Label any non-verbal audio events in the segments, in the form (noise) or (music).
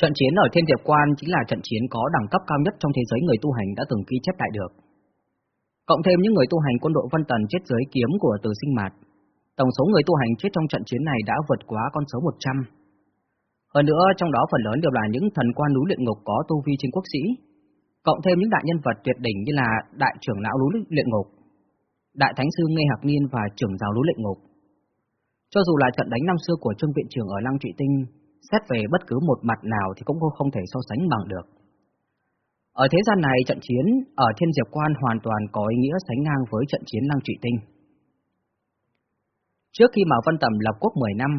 Trận chiến ở Thiên Diệp Quan chính là trận chiến có đẳng cấp cao nhất trong thế giới người tu hành đã từng ghi chép lại được. Cộng thêm những người tu hành quân đội Vân Tần chết dưới kiếm của Từ Sinh Mạt, tổng số người tu hành chết trong trận chiến này đã vượt quá con số 100. Hơn nữa, trong đó phần lớn đều là những thần quan núi luyện ngục có tu vi trên quốc sĩ, cộng thêm những đại nhân vật tuyệt đỉnh như là đại trưởng lão núi luyện ngục, đại thánh sư Nghe Hạc Niên và trưởng giáo núi luyện ngục. Cho dù là trận đánh năm xưa của Trương Viện Trường ở Lăng Trụy Tinh, xét về bất cứ một mặt nào thì cũng không thể so sánh bằng được. Ở thế gian này, trận chiến ở Thiên Diệp Quan hoàn toàn có ý nghĩa sánh ngang với trận chiến Lăng Trụy Tinh. Trước khi mà Vân Tầm lập quốc 10 năm,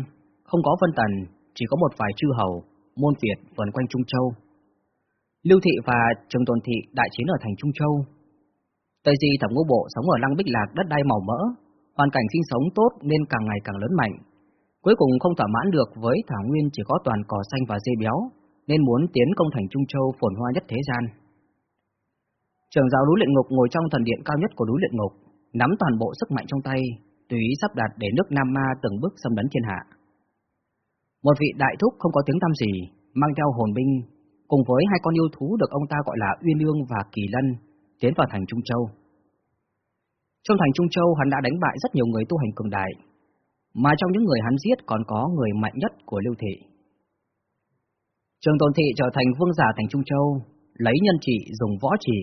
không có Vân Tần, chỉ có một vài chư hầu, môn Việt vần quanh Trung Châu. Lưu Thị và Trường Tồn Thị đại chiến ở thành Trung Châu. Tây Di Thẩm Ngũ Bộ sống ở Lăng Bích Lạc đất đai màu mỡ, hoàn cảnh sinh sống tốt nên càng ngày càng lớn mạnh. Cuối cùng không thỏa mãn được với Thảo Nguyên chỉ có toàn cỏ xanh và dê béo, nên muốn tiến công thành Trung Châu phồn hoa nhất thế gian. Trường giáo núi luyện ngục ngồi trong thần điện cao nhất của núi luyện ngục, nắm toàn bộ sức mạnh trong tay, tùy ý sắp đặt để nước Nam Ma từng bước xâm lấn thiên hạ. Một vị đại thúc không có tiếng tăm gì, mang theo hồn binh, cùng với hai con yêu thú được ông ta gọi là Uyên Ương và Kỳ Lân, tiến vào thành Trung Châu. Trong thành Trung Châu hắn đã đánh bại rất nhiều người tu hành cường đại, mà trong những người hắn giết còn có người mạnh nhất của Lưu Thị. Trường Tôn Thị trở thành vương giả thành Trung Châu, lấy nhân trị dùng võ trị,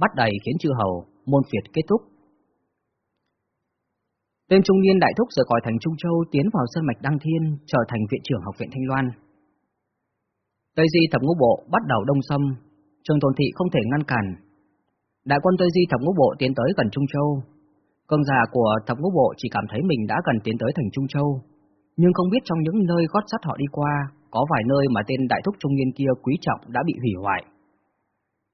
bắt đầy khiến chư hầu, môn phiệt kết thúc. Tên trung niên đại thúc rời khỏi thành Trung Châu tiến vào sân mạch Đăng Thiên, trở thành viện trưởng học viện Thanh Loan. Tây Di thập ngũ bộ bắt đầu đông xâm, Trường Tôn Thị không thể ngăn cản. Đại quân Tây Di thập ngũ bộ tiến tới gần Trung Châu, Cường giả của thập ngũ bộ chỉ cảm thấy mình đã gần tiến tới thành Trung Châu, nhưng không biết trong những nơi gót sắt họ đi qua, có vài nơi mà tên đại thúc trung niên kia quý trọng đã bị hủy hoại.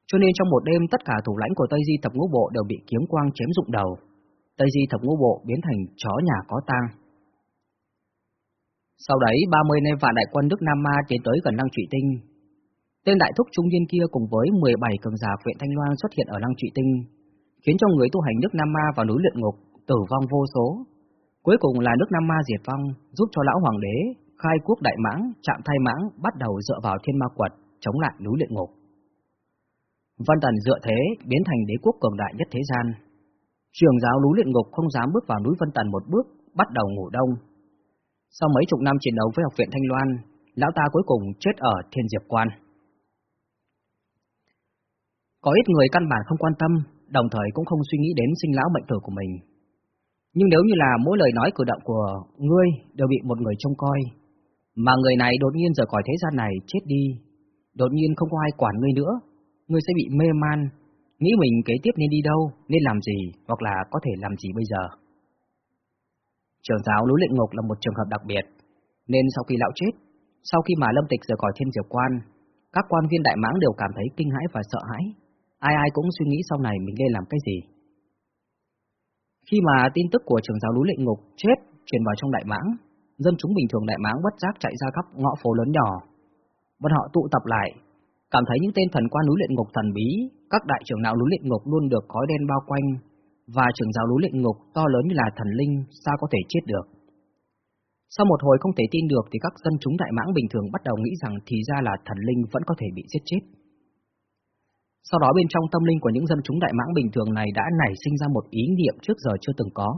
Cho nên trong một đêm tất cả thủ lãnh của Tây Di thập ngũ bộ đều bị kiếm quang chém rụng đầu. Tây Di thập ngũ bộ biến thành chó nhà có tang. Sau đấy, 30 nên vạn đại quân nước Nam Ma tiến tới gần Lăng Trụy Tinh. Tên đại thúc trung niên kia cùng với 17 cường giả huyện Thanh Loan xuất hiện ở Lăng Trụy Tinh, khiến cho người tu hành nước Nam Ma vào núi luyện ngục tử vong vô số. Cuối cùng là nước Nam Ma diệt vong, giúp cho lão hoàng đế khai quốc đại mãng, chạm thay mãng bắt đầu dựa vào thiên ma quật chống lại núi luyện ngục. Văn Tần dựa thế biến thành đế quốc cường đại nhất thế gian. Trường giáo núi luyện ngục không dám bước vào núi Vân Tần một bước, bắt đầu ngủ đông. Sau mấy chục năm chiến đấu với học viện Thanh Loan, lão ta cuối cùng chết ở Thiên Diệp Quan. Có ít người căn bản không quan tâm, đồng thời cũng không suy nghĩ đến sinh lão bệnh tử của mình. Nhưng nếu như là mỗi lời nói cử động của ngươi đều bị một người trông coi, mà người này đột nhiên rời khỏi thế gian này chết đi, đột nhiên không có ai quản ngươi nữa, ngươi sẽ bị mê man, nghĩ mình kế tiếp nên đi đâu, nên làm gì, hoặc là có thể làm gì bây giờ. Trường giáo núi luyện ngục là một trường hợp đặc biệt, nên sau khi lão chết, sau khi mà Lâm Tịch rời khỏi thiên diệp quan, các quan viên đại mãng đều cảm thấy kinh hãi và sợ hãi, ai ai cũng suy nghĩ sau này mình nên làm cái gì. Khi mà tin tức của trưởng giáo núi lệnh ngục chết truyền vào trong đại mãng, dân chúng bình thường đại mãng bất giác chạy ra khắp ngõ phố lớn nhỏ. Bọn họ tụ tập lại, cảm thấy những tên thần quan núi luyện ngục thần bí, các đại trưởng lão núi luyện ngục luôn được khói đen bao quanh, và trưởng giáo núi luyện ngục to lớn như là thần linh, sao có thể chết được. Sau một hồi không thể tin được thì các dân chúng đại mãng bình thường bắt đầu nghĩ rằng thì ra là thần linh vẫn có thể bị giết chết. Sau đó bên trong tâm linh của những dân chúng đại mãng bình thường này đã nảy sinh ra một ý niệm trước giờ chưa từng có.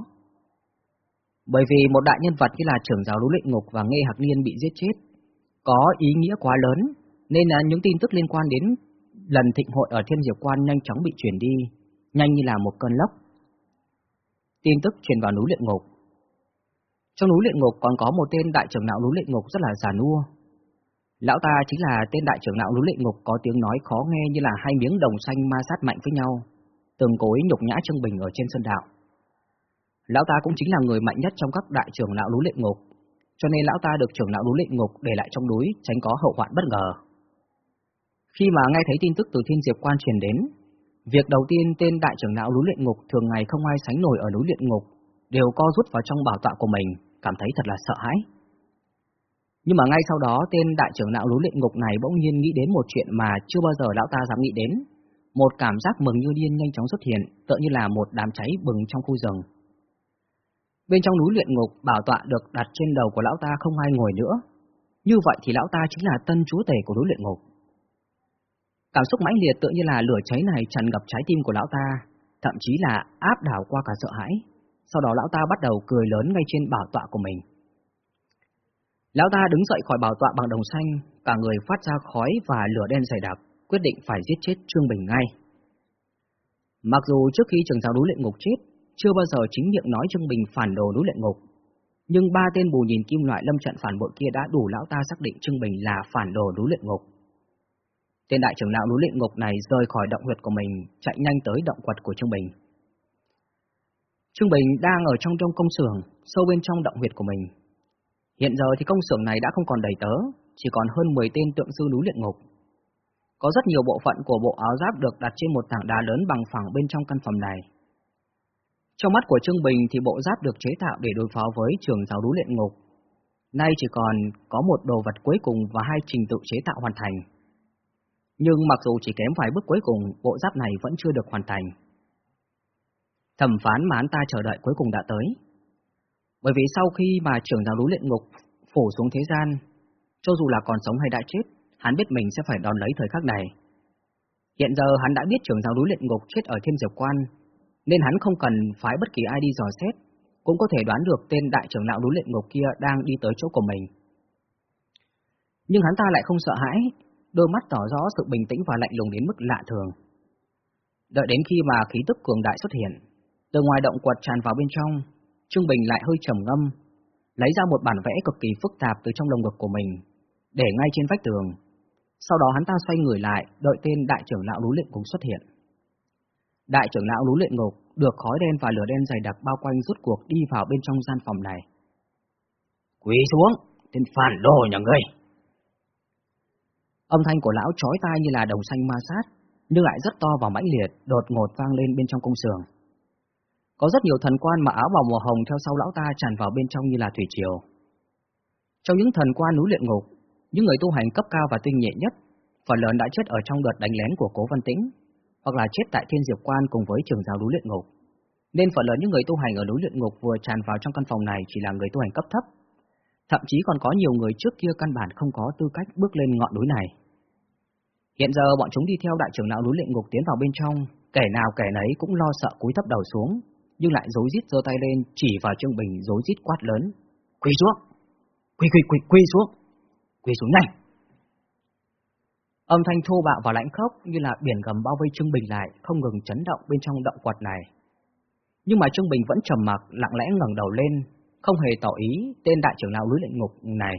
Bởi vì một đại nhân vật như là trưởng giáo lũ luyện ngục và nghe hạc niên bị giết chết, có ý nghĩa quá lớn, nên là những tin tức liên quan đến lần thịnh hội ở Thiên Diệp Quan nhanh chóng bị truyền đi, nhanh như là một cơn lốc. Tin tức truyền vào núi luyện ngục. Trong núi luyện ngục còn có một tên đại trưởng não núi luyện ngục rất là già nua, Lão ta chính là tên đại trưởng lão núi lệ ngục có tiếng nói khó nghe như là hai miếng đồng xanh ma sát mạnh với nhau, từng cối nhục nhã Trương Bình ở trên sân đạo. Lão ta cũng chính là người mạnh nhất trong các đại trưởng lão núi lệ ngục, cho nên lão ta được trưởng lão núi lệ ngục để lại trong núi tránh có hậu hoạn bất ngờ. Khi mà nghe thấy tin tức từ thiên diệp quan truyền đến, việc đầu tiên tên đại trưởng lão núi luyện ngục thường ngày không ai sánh nổi ở núi luyện ngục, đều co rút vào trong bảo tọa của mình, cảm thấy thật là sợ hãi. Nhưng mà ngay sau đó tên đại trưởng lão lũ luyện ngục này bỗng nhiên nghĩ đến một chuyện mà chưa bao giờ lão ta dám nghĩ đến. Một cảm giác mừng như điên nhanh chóng xuất hiện, tựa như là một đám cháy bừng trong khu rừng. Bên trong núi luyện ngục, bảo tọa được đặt trên đầu của lão ta không ai ngồi nữa. Như vậy thì lão ta chính là tân chúa tể của núi luyện ngục. Cảm xúc mãnh liệt tự như là lửa cháy này tràn ngập trái tim của lão ta, thậm chí là áp đảo qua cả sợ hãi. Sau đó lão ta bắt đầu cười lớn ngay trên bảo tọa của mình. Lão ta đứng dậy khỏi bảo tọa bằng đồng xanh, cả người phát ra khói và lửa đen dày đặc, quyết định phải giết chết Trương Bình ngay. Mặc dù trước khi trường giáo núi luyện ngục chết, chưa bao giờ chính miệng nói Trương Bình phản đồ núi luyện ngục, nhưng ba tên bù nhìn kim loại lâm trận phản bội kia đã đủ lão ta xác định Trương Bình là phản đồ núi luyện ngục. Tên đại trưởng lão núi luyện ngục này rời khỏi động huyệt của mình, chạy nhanh tới động quật của Trương Bình. Trương Bình đang ở trong trong công xưởng, sâu bên trong động huyệt của mình. Hiện giờ thì công xưởng này đã không còn đầy tớ, chỉ còn hơn 10 tên tượng sư núi luyện ngục. Có rất nhiều bộ phận của bộ áo giáp được đặt trên một tảng đá lớn bằng phẳng bên trong căn phòng này. Trong mắt của Trương Bình thì bộ giáp được chế tạo để đối phó với trường giáo núi luyện ngục. Nay chỉ còn có một đồ vật cuối cùng và hai trình tự chế tạo hoàn thành. Nhưng mặc dù chỉ kém vài bước cuối cùng, bộ giáp này vẫn chưa được hoàn thành. Thẩm phán mà hắn ta chờ đợi cuối cùng đã tới. Bởi vì sau khi mà trưởng giáo núi luyện ngục phủ xuống thế gian, cho dù là còn sống hay đã chết, hắn biết mình sẽ phải đón lấy thời khắc này. Hiện giờ hắn đã biết trưởng giáo núi luyện ngục chết ở thiên diệp quan, nên hắn không cần phái bất kỳ ai đi dò xét, cũng có thể đoán được tên đại trưởng lão núi luyện ngục kia đang đi tới chỗ của mình. Nhưng hắn ta lại không sợ hãi, đôi mắt tỏ rõ sự bình tĩnh và lạnh lùng đến mức lạ thường. Đợi đến khi mà khí tức cường đại xuất hiện, từ ngoài động quật tràn vào bên trong, Trương Bình lại hơi trầm ngâm, lấy ra một bản vẽ cực kỳ phức tạp từ trong lồng ngực của mình, để ngay trên vách tường. Sau đó hắn ta xoay người lại, đợi tên đại trưởng lão núi luyện cùng xuất hiện. Đại trưởng lão núi luyện ngục được khói đen và lửa đen dày đặc bao quanh rút cuộc đi vào bên trong gian phòng này. Quỳ xuống, tên phản đồ nhà ngươi! Âm thanh của lão chói tai như là đồng xanh ma sát, nhưng lại rất to và mãnh liệt, đột ngột vang lên bên trong công xưởng. Có rất nhiều thần quan mặc áo bào màu hồng theo sau lão ta tràn vào bên trong như là thủy triều. Trong những thần quan núi luyện ngục, những người tu hành cấp cao và tinh nhẹ nhất, phần lớn đã chết ở trong đợt đánh lén của Cố Văn Tĩnh, hoặc là chết tại Thiên Diệp Quan cùng với trường giáo núi luyện ngục. Nên phần lớn những người tu hành ở núi luyện ngục vừa tràn vào trong căn phòng này chỉ là người tu hành cấp thấp. Thậm chí còn có nhiều người trước kia căn bản không có tư cách bước lên ngọn núi này. Hiện giờ bọn chúng đi theo đại trưởng lão núi luyện ngục tiến vào bên trong, kẻ nào kẻ nấy cũng lo sợ cúi thấp đầu xuống, nhưng lại dối rít giơ tay lên chỉ vào Trương Bình dối rít quát lớn. Quỳ xuống! Quỳ quỳ quỳ quỳ xuống! Quỳ xuống nhanh! Âm thanh thô bạo và lãnh khốc như là biển gầm bao vây Trương Bình lại, không ngừng chấn động bên trong động quật này. Nhưng mà Trương Bình vẫn trầm mặc, lặng lẽ ngẩng đầu lên, không hề tỏ ý tên đại trưởng lão núi luyện ngục này.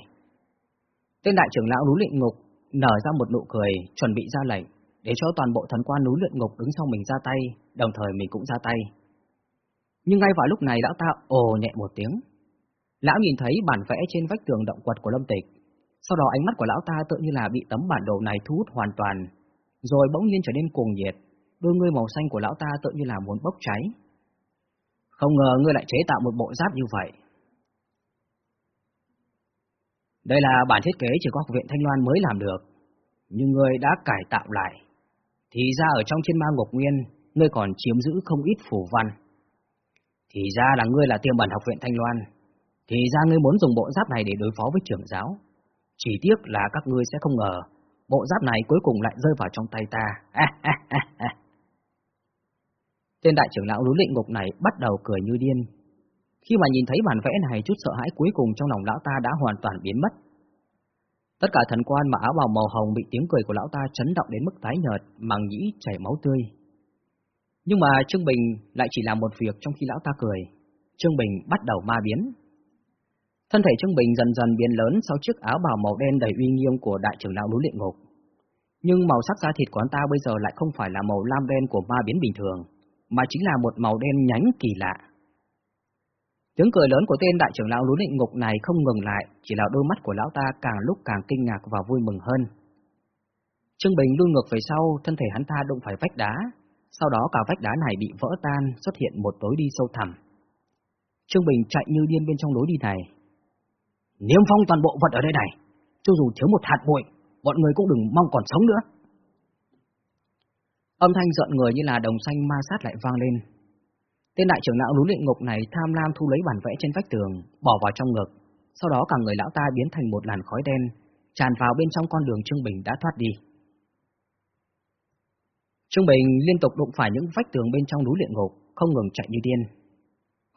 Tên đại trưởng lão núi luyện ngục nở ra một nụ cười, chuẩn bị ra lệnh, để cho toàn bộ thần quan núi luyện ngục đứng sau mình ra tay, đồng thời mình cũng ra tay. Nhưng ngay vào lúc này lão ta ồ nhẹ một tiếng. Lão nhìn thấy bản vẽ trên vách tường động quật của Lâm Tịch. Sau đó ánh mắt của lão ta tự như là bị tấm bản đồ này thu hút hoàn toàn, rồi bỗng nhiên trở nên cuồng nhiệt, đôi ngươi màu xanh của lão ta tự như là muốn bốc cháy. Không ngờ ngươi lại chế tạo một bộ giáp như vậy. Đây là bản thiết kế chỉ có học viện Thanh Loan mới làm được, nhưng ngươi đã cải tạo lại. Thì ra ở trong trên ma ngục nguyên, ngươi còn chiếm giữ không ít phủ văn. Thì ra là ngươi là tiêm bẩn học viện Thanh Loan. Thì ra ngươi muốn dùng bộ giáp này để đối phó với trưởng giáo. Chỉ tiếc là các ngươi sẽ không ngờ, bộ giáp này cuối cùng lại rơi vào trong tay ta. (laughs) Tên đại trưởng lão núi lĩnh ngục này bắt đầu cười như điên. Khi mà nhìn thấy bản vẽ này, chút sợ hãi cuối cùng trong lòng lão ta đã hoàn toàn biến mất. Tất cả thần quan mà áo bào màu hồng bị tiếng cười của lão ta chấn động đến mức tái nhợt, màng nhĩ chảy máu tươi. Nhưng mà Trương Bình lại chỉ làm một việc trong khi lão ta cười. Trương Bình bắt đầu ma biến. Thân thể Trương Bình dần dần biến lớn sau chiếc áo bào màu đen đầy uy nghiêm của đại trưởng lão núi luyện ngục. Nhưng màu sắc da thịt của anh ta bây giờ lại không phải là màu lam đen của ma biến bình thường, mà chính là một màu đen nhánh kỳ lạ. Tiếng cười lớn của tên đại trưởng lão núi luyện ngục này không ngừng lại, chỉ là đôi mắt của lão ta càng lúc càng kinh ngạc và vui mừng hơn. Trương Bình lui ngược về sau, thân thể hắn ta đụng phải vách đá, sau đó cả vách đá này bị vỡ tan, xuất hiện một lối đi sâu thẳm. Trương Bình chạy như điên bên trong lối đi này. Niêm phong toàn bộ vật ở đây này, cho dù thiếu một hạt bụi, bọn người cũng đừng mong còn sống nữa. Âm thanh giận người như là đồng xanh ma sát lại vang lên. Tên đại trưởng lão núi luyện ngục này tham lam thu lấy bản vẽ trên vách tường, bỏ vào trong ngực, sau đó cả người lão ta biến thành một làn khói đen, tràn vào bên trong con đường Trương Bình đã thoát đi. Trung Bình liên tục đụng phải những vách tường bên trong núi luyện ngục, không ngừng chạy như điên.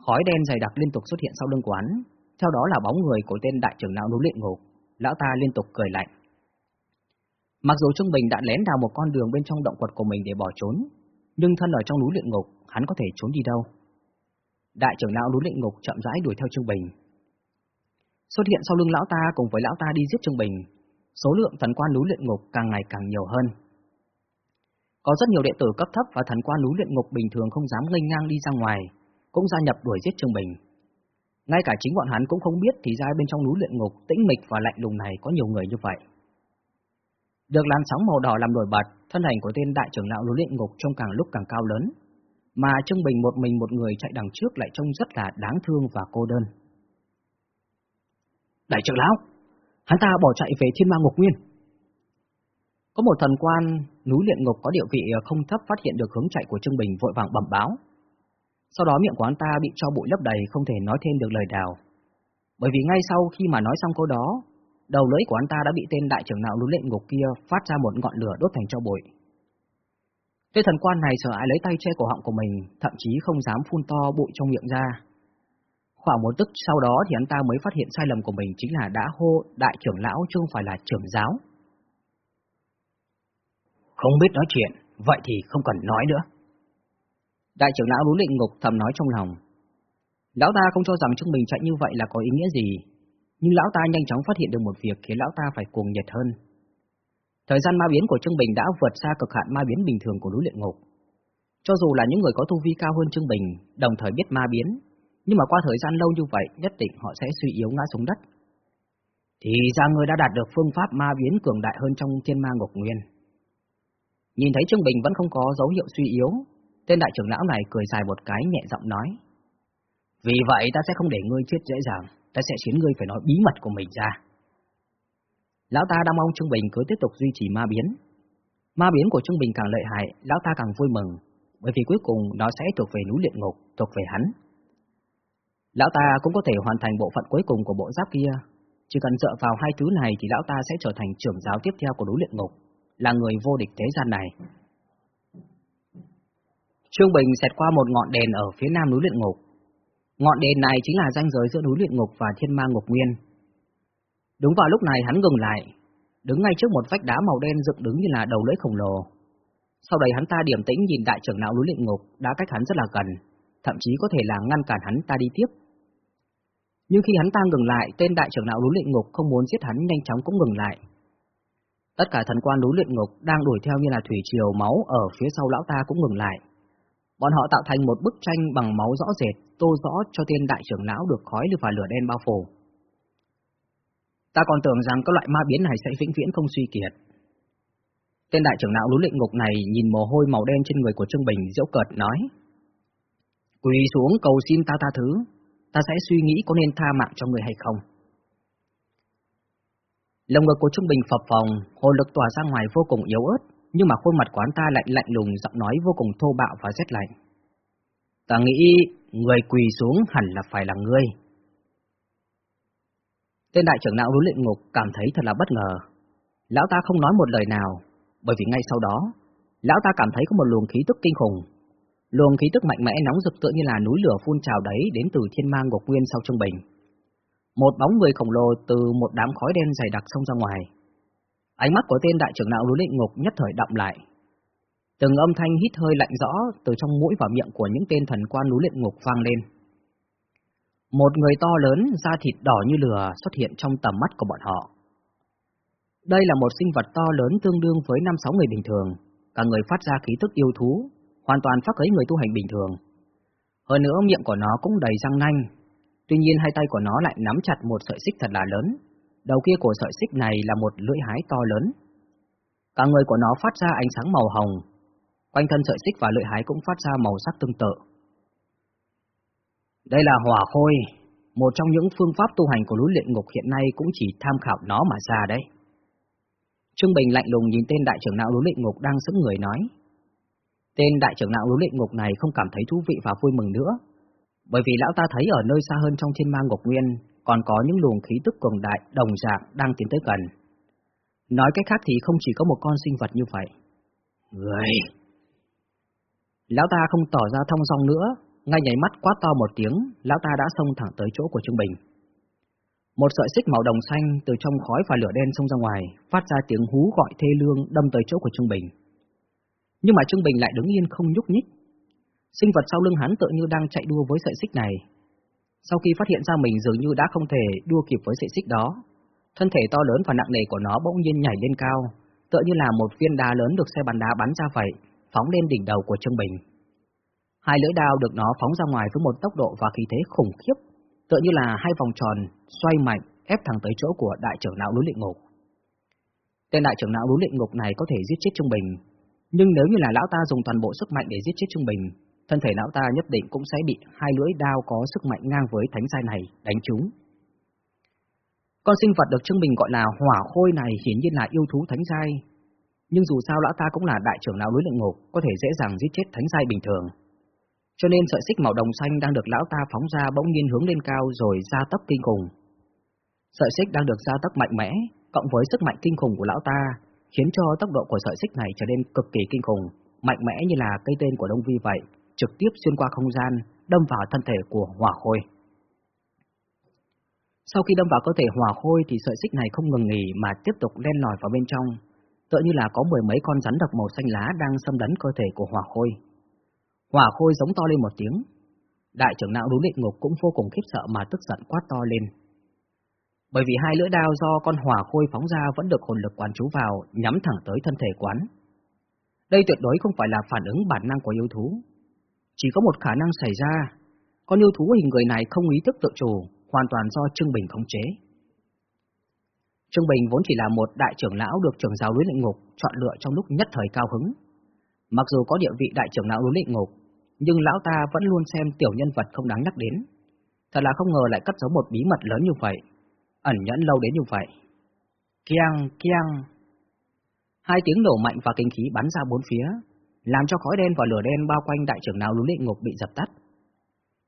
Khói đen dày đặc liên tục xuất hiện sau lưng quán, theo đó là bóng người của tên đại trưởng lão núi luyện ngục, lão ta liên tục cười lạnh. Mặc dù Trung Bình đã lén đào một con đường bên trong động quật của mình để bỏ trốn, nhưng thân ở trong núi luyện ngục, hắn có thể trốn đi đâu? Đại trưởng lão núi luyện ngục chậm rãi đuổi theo Trung Bình. Xuất hiện sau lưng lão ta cùng với lão ta đi giết Trung Bình, số lượng thần quan núi luyện ngục càng ngày càng nhiều hơn. Có rất nhiều đệ tử cấp thấp và thần quan núi luyện ngục bình thường không dám nghênh ngang đi ra ngoài, cũng gia nhập đuổi giết Trương Bình. Ngay cả chính bọn hắn cũng không biết thì ra bên trong núi luyện ngục tĩnh mịch và lạnh lùng này có nhiều người như vậy. Được làn sóng màu đỏ làm nổi bật, thân hình của tên đại trưởng lão núi luyện ngục trông càng lúc càng cao lớn, mà Trương Bình một mình một người chạy đằng trước lại trông rất là đáng thương và cô đơn. Đại trưởng lão, hắn ta bỏ chạy về thiên ma ngục nguyên. Có một thần quan núi luyện ngục có địa vị ờ, không thấp phát hiện được hướng chạy của Trương Bình vội vàng bẩm báo. Sau đó miệng của hắn ta bị cho bụi lấp đầy không thể nói thêm được lời đào. Bởi vì ngay sau khi mà nói xong câu đó, đầu lưỡi của hắn ta đã bị tên đại trưởng lão núi luyện ngục kia phát ra một ngọn lửa đốt thành cho bụi. Tên thần quan này sợ ai lấy tay che cổ họng của mình, thậm chí không dám phun to bụi trong miệng ra. Khoảng một tức sau đó thì hắn ta mới phát hiện sai lầm của mình chính là đã hô đại trưởng lão chứ không phải là trưởng giáo. Không biết nói chuyện, vậy thì không cần nói nữa. Đại trưởng lão núi lịnh ngục thầm nói trong lòng. Lão ta không cho rằng Trương Bình chạy như vậy là có ý nghĩa gì, nhưng lão ta nhanh chóng phát hiện được một việc khiến lão ta phải cuồng nhiệt hơn. Thời gian ma biến của Trương Bình đã vượt xa cực hạn ma biến bình thường của núi luyện ngục. Cho dù là những người có tu vi cao hơn Trương Bình, đồng thời biết ma biến, nhưng mà qua thời gian lâu như vậy, nhất định họ sẽ suy yếu ngã xuống đất. Thì ra người đã đạt được phương pháp ma biến cường đại hơn trong thiên ma ngục nguyên. Nhìn thấy Trương Bình vẫn không có dấu hiệu suy yếu, tên đại trưởng lão này cười dài một cái nhẹ giọng nói. Vì vậy ta sẽ không để ngươi chết dễ dàng, ta sẽ khiến ngươi phải nói bí mật của mình ra. Lão ta đang mong Trương Bình cứ tiếp tục duy trì ma biến. Ma biến của Trương Bình càng lợi hại, lão ta càng vui mừng, bởi vì cuối cùng nó sẽ thuộc về núi luyện ngục, thuộc về hắn. Lão ta cũng có thể hoàn thành bộ phận cuối cùng của bộ giáp kia, chỉ cần dựa vào hai thứ này thì lão ta sẽ trở thành trưởng giáo tiếp theo của núi luyện ngục, là người vô địch thế gian này. Trương Bình xẹt qua một ngọn đèn ở phía nam núi luyện ngục. Ngọn đèn này chính là ranh giới giữa núi luyện ngục và thiên ma ngục nguyên. Đúng vào lúc này hắn ngừng lại, đứng ngay trước một vách đá màu đen dựng đứng như là đầu lưỡi khổng lồ. Sau đấy hắn ta điểm tĩnh nhìn đại trưởng lão núi luyện ngục đã cách hắn rất là gần, thậm chí có thể là ngăn cản hắn ta đi tiếp. Nhưng khi hắn ta ngừng lại, tên đại trưởng lão núi luyện ngục không muốn giết hắn nhanh chóng cũng ngừng lại. Tất cả thần quan núi luyện ngục đang đuổi theo như là thủy triều máu ở phía sau lão ta cũng ngừng lại. Bọn họ tạo thành một bức tranh bằng máu rõ rệt, tô rõ cho tên đại trưởng lão được khói và lửa đen bao phủ. Ta còn tưởng rằng các loại ma biến này sẽ vĩnh viễn không suy kiệt. Tên đại trưởng lão núi luyện ngục này nhìn mồ hôi màu đen trên người của Trương Bình diễu cợt nói. Quỳ xuống cầu xin ta tha thứ, ta sẽ suy nghĩ có nên tha mạng cho người hay không. Lồng ngực của trung Bình phập phồng, hồn lực tỏa ra ngoài vô cùng yếu ớt, nhưng mà khuôn mặt quán ta lạnh lạnh lùng, giọng nói vô cùng thô bạo và rét lạnh. Ta nghĩ người quỳ xuống hẳn là phải là ngươi. Tên đại trưởng lão núi luyện ngục cảm thấy thật là bất ngờ. Lão ta không nói một lời nào, bởi vì ngay sau đó, lão ta cảm thấy có một luồng khí tức kinh khủng. Luồng khí tức mạnh mẽ nóng rực tựa như là núi lửa phun trào đấy đến từ thiên mang ngục nguyên sau trung bình. Một bóng người khổng lồ từ một đám khói đen dày đặc xông ra ngoài. Ánh mắt của tên đại trưởng lão núi luyện ngục nhất thời đậm lại. Từng âm thanh hít hơi lạnh rõ từ trong mũi và miệng của những tên thần quan núi luyện ngục vang lên. Một người to lớn, da thịt đỏ như lửa xuất hiện trong tầm mắt của bọn họ. Đây là một sinh vật to lớn tương đương với năm sáu người bình thường, cả người phát ra khí tức yêu thú, hoàn toàn phát ấy người tu hành bình thường. Hơn nữa miệng của nó cũng đầy răng nanh, tuy nhiên hai tay của nó lại nắm chặt một sợi xích thật là lớn, đầu kia của sợi xích này là một lưỡi hái to lớn. Cả người của nó phát ra ánh sáng màu hồng, quanh thân sợi xích và lưỡi hái cũng phát ra màu sắc tương tự. Đây là hỏa khôi, một trong những phương pháp tu hành của núi luyện ngục hiện nay cũng chỉ tham khảo nó mà ra đấy. Trương Bình lạnh lùng nhìn tên đại trưởng não núi luyện ngục đang sững người nói. Tên đại trưởng não núi luyện ngục này không cảm thấy thú vị và vui mừng nữa, bởi vì lão ta thấy ở nơi xa hơn trong thiên ma ngục nguyên còn có những luồng khí tức cường đại đồng dạng đang tiến tới gần. Nói cách khác thì không chỉ có một con sinh vật như vậy. Người! Lão ta không tỏ ra thông dong nữa, ngay nhảy mắt quá to một tiếng, lão ta đã xông thẳng tới chỗ của Trương Bình. Một sợi xích màu đồng xanh từ trong khói và lửa đen xông ra ngoài, phát ra tiếng hú gọi thê lương đâm tới chỗ của Trương Bình. Nhưng mà Trương Bình lại đứng yên không nhúc nhích. Sinh vật sau lưng hắn tự như đang chạy đua với sợi xích này. Sau khi phát hiện ra mình dường như đã không thể đua kịp với sợi xích đó, thân thể to lớn và nặng nề của nó bỗng nhiên nhảy lên cao, tựa như là một viên đá lớn được xe bắn đá bắn ra vậy, phóng lên đỉnh đầu của Trương Bình. Hai lưỡi đao được nó phóng ra ngoài với một tốc độ và khí thế khủng khiếp, tựa như là hai vòng tròn xoay mạnh ép thẳng tới chỗ của đại trưởng não núi luyện ngục. Tên đại trưởng não núi luyện ngục này có thể giết chết Trung Bình, nhưng nếu như là lão ta dùng toàn bộ sức mạnh để giết chết Trung Bình, thân thể lão ta nhất định cũng sẽ bị hai lưỡi đao có sức mạnh ngang với thánh sai này đánh trúng. Con sinh vật được Trương Bình gọi là hỏa khôi này hiển nhiên là yêu thú thánh sai, nhưng dù sao lão ta cũng là đại trưởng não núi luyện ngục, có thể dễ dàng giết chết thánh sai bình thường. Cho nên sợi xích màu đồng xanh đang được lão ta phóng ra bỗng nhiên hướng lên cao rồi ra tốc kinh khủng. Sợi xích đang được gia tốc mạnh mẽ, cộng với sức mạnh kinh khủng của lão ta, khiến cho tốc độ của sợi xích này trở nên cực kỳ kinh khủng, mạnh mẽ như là cây tên của Đông Vi vậy, trực tiếp xuyên qua không gian, đâm vào thân thể của Hỏa Khôi. Sau khi đâm vào cơ thể Hỏa Khôi thì sợi xích này không ngừng nghỉ mà tiếp tục len lỏi vào bên trong, tựa như là có mười mấy con rắn độc màu xanh lá đang xâm lấn cơ thể của Hỏa Khôi. Hỏa Khôi giống to lên một tiếng, đại trưởng não đúng định ngục cũng vô cùng khiếp sợ mà tức giận quát to lên. Bởi vì hai lưỡi đao do con hỏa khôi phóng ra vẫn được hồn lực quán chú vào, nhắm thẳng tới thân thể quán. Đây tuyệt đối không phải là phản ứng bản năng của yêu thú. Chỉ có một khả năng xảy ra, con yêu thú hình người này không ý thức tự chủ, hoàn toàn do Trương Bình khống chế. Trương Bình vốn chỉ là một đại trưởng lão được trưởng giáo núi lệnh ngục chọn lựa trong lúc nhất thời cao hứng. Mặc dù có địa vị đại trưởng lão núi lệnh ngục, nhưng lão ta vẫn luôn xem tiểu nhân vật không đáng nhắc đến. Thật là không ngờ lại cất giấu một bí mật lớn như vậy, ẩn nhẫn lâu đến như vậy. Kiang, kiang. Hai tiếng nổ mạnh và kinh khí bắn ra bốn phía, làm cho khói đen và lửa đen bao quanh đại trưởng lão núi luyện ngục bị dập tắt.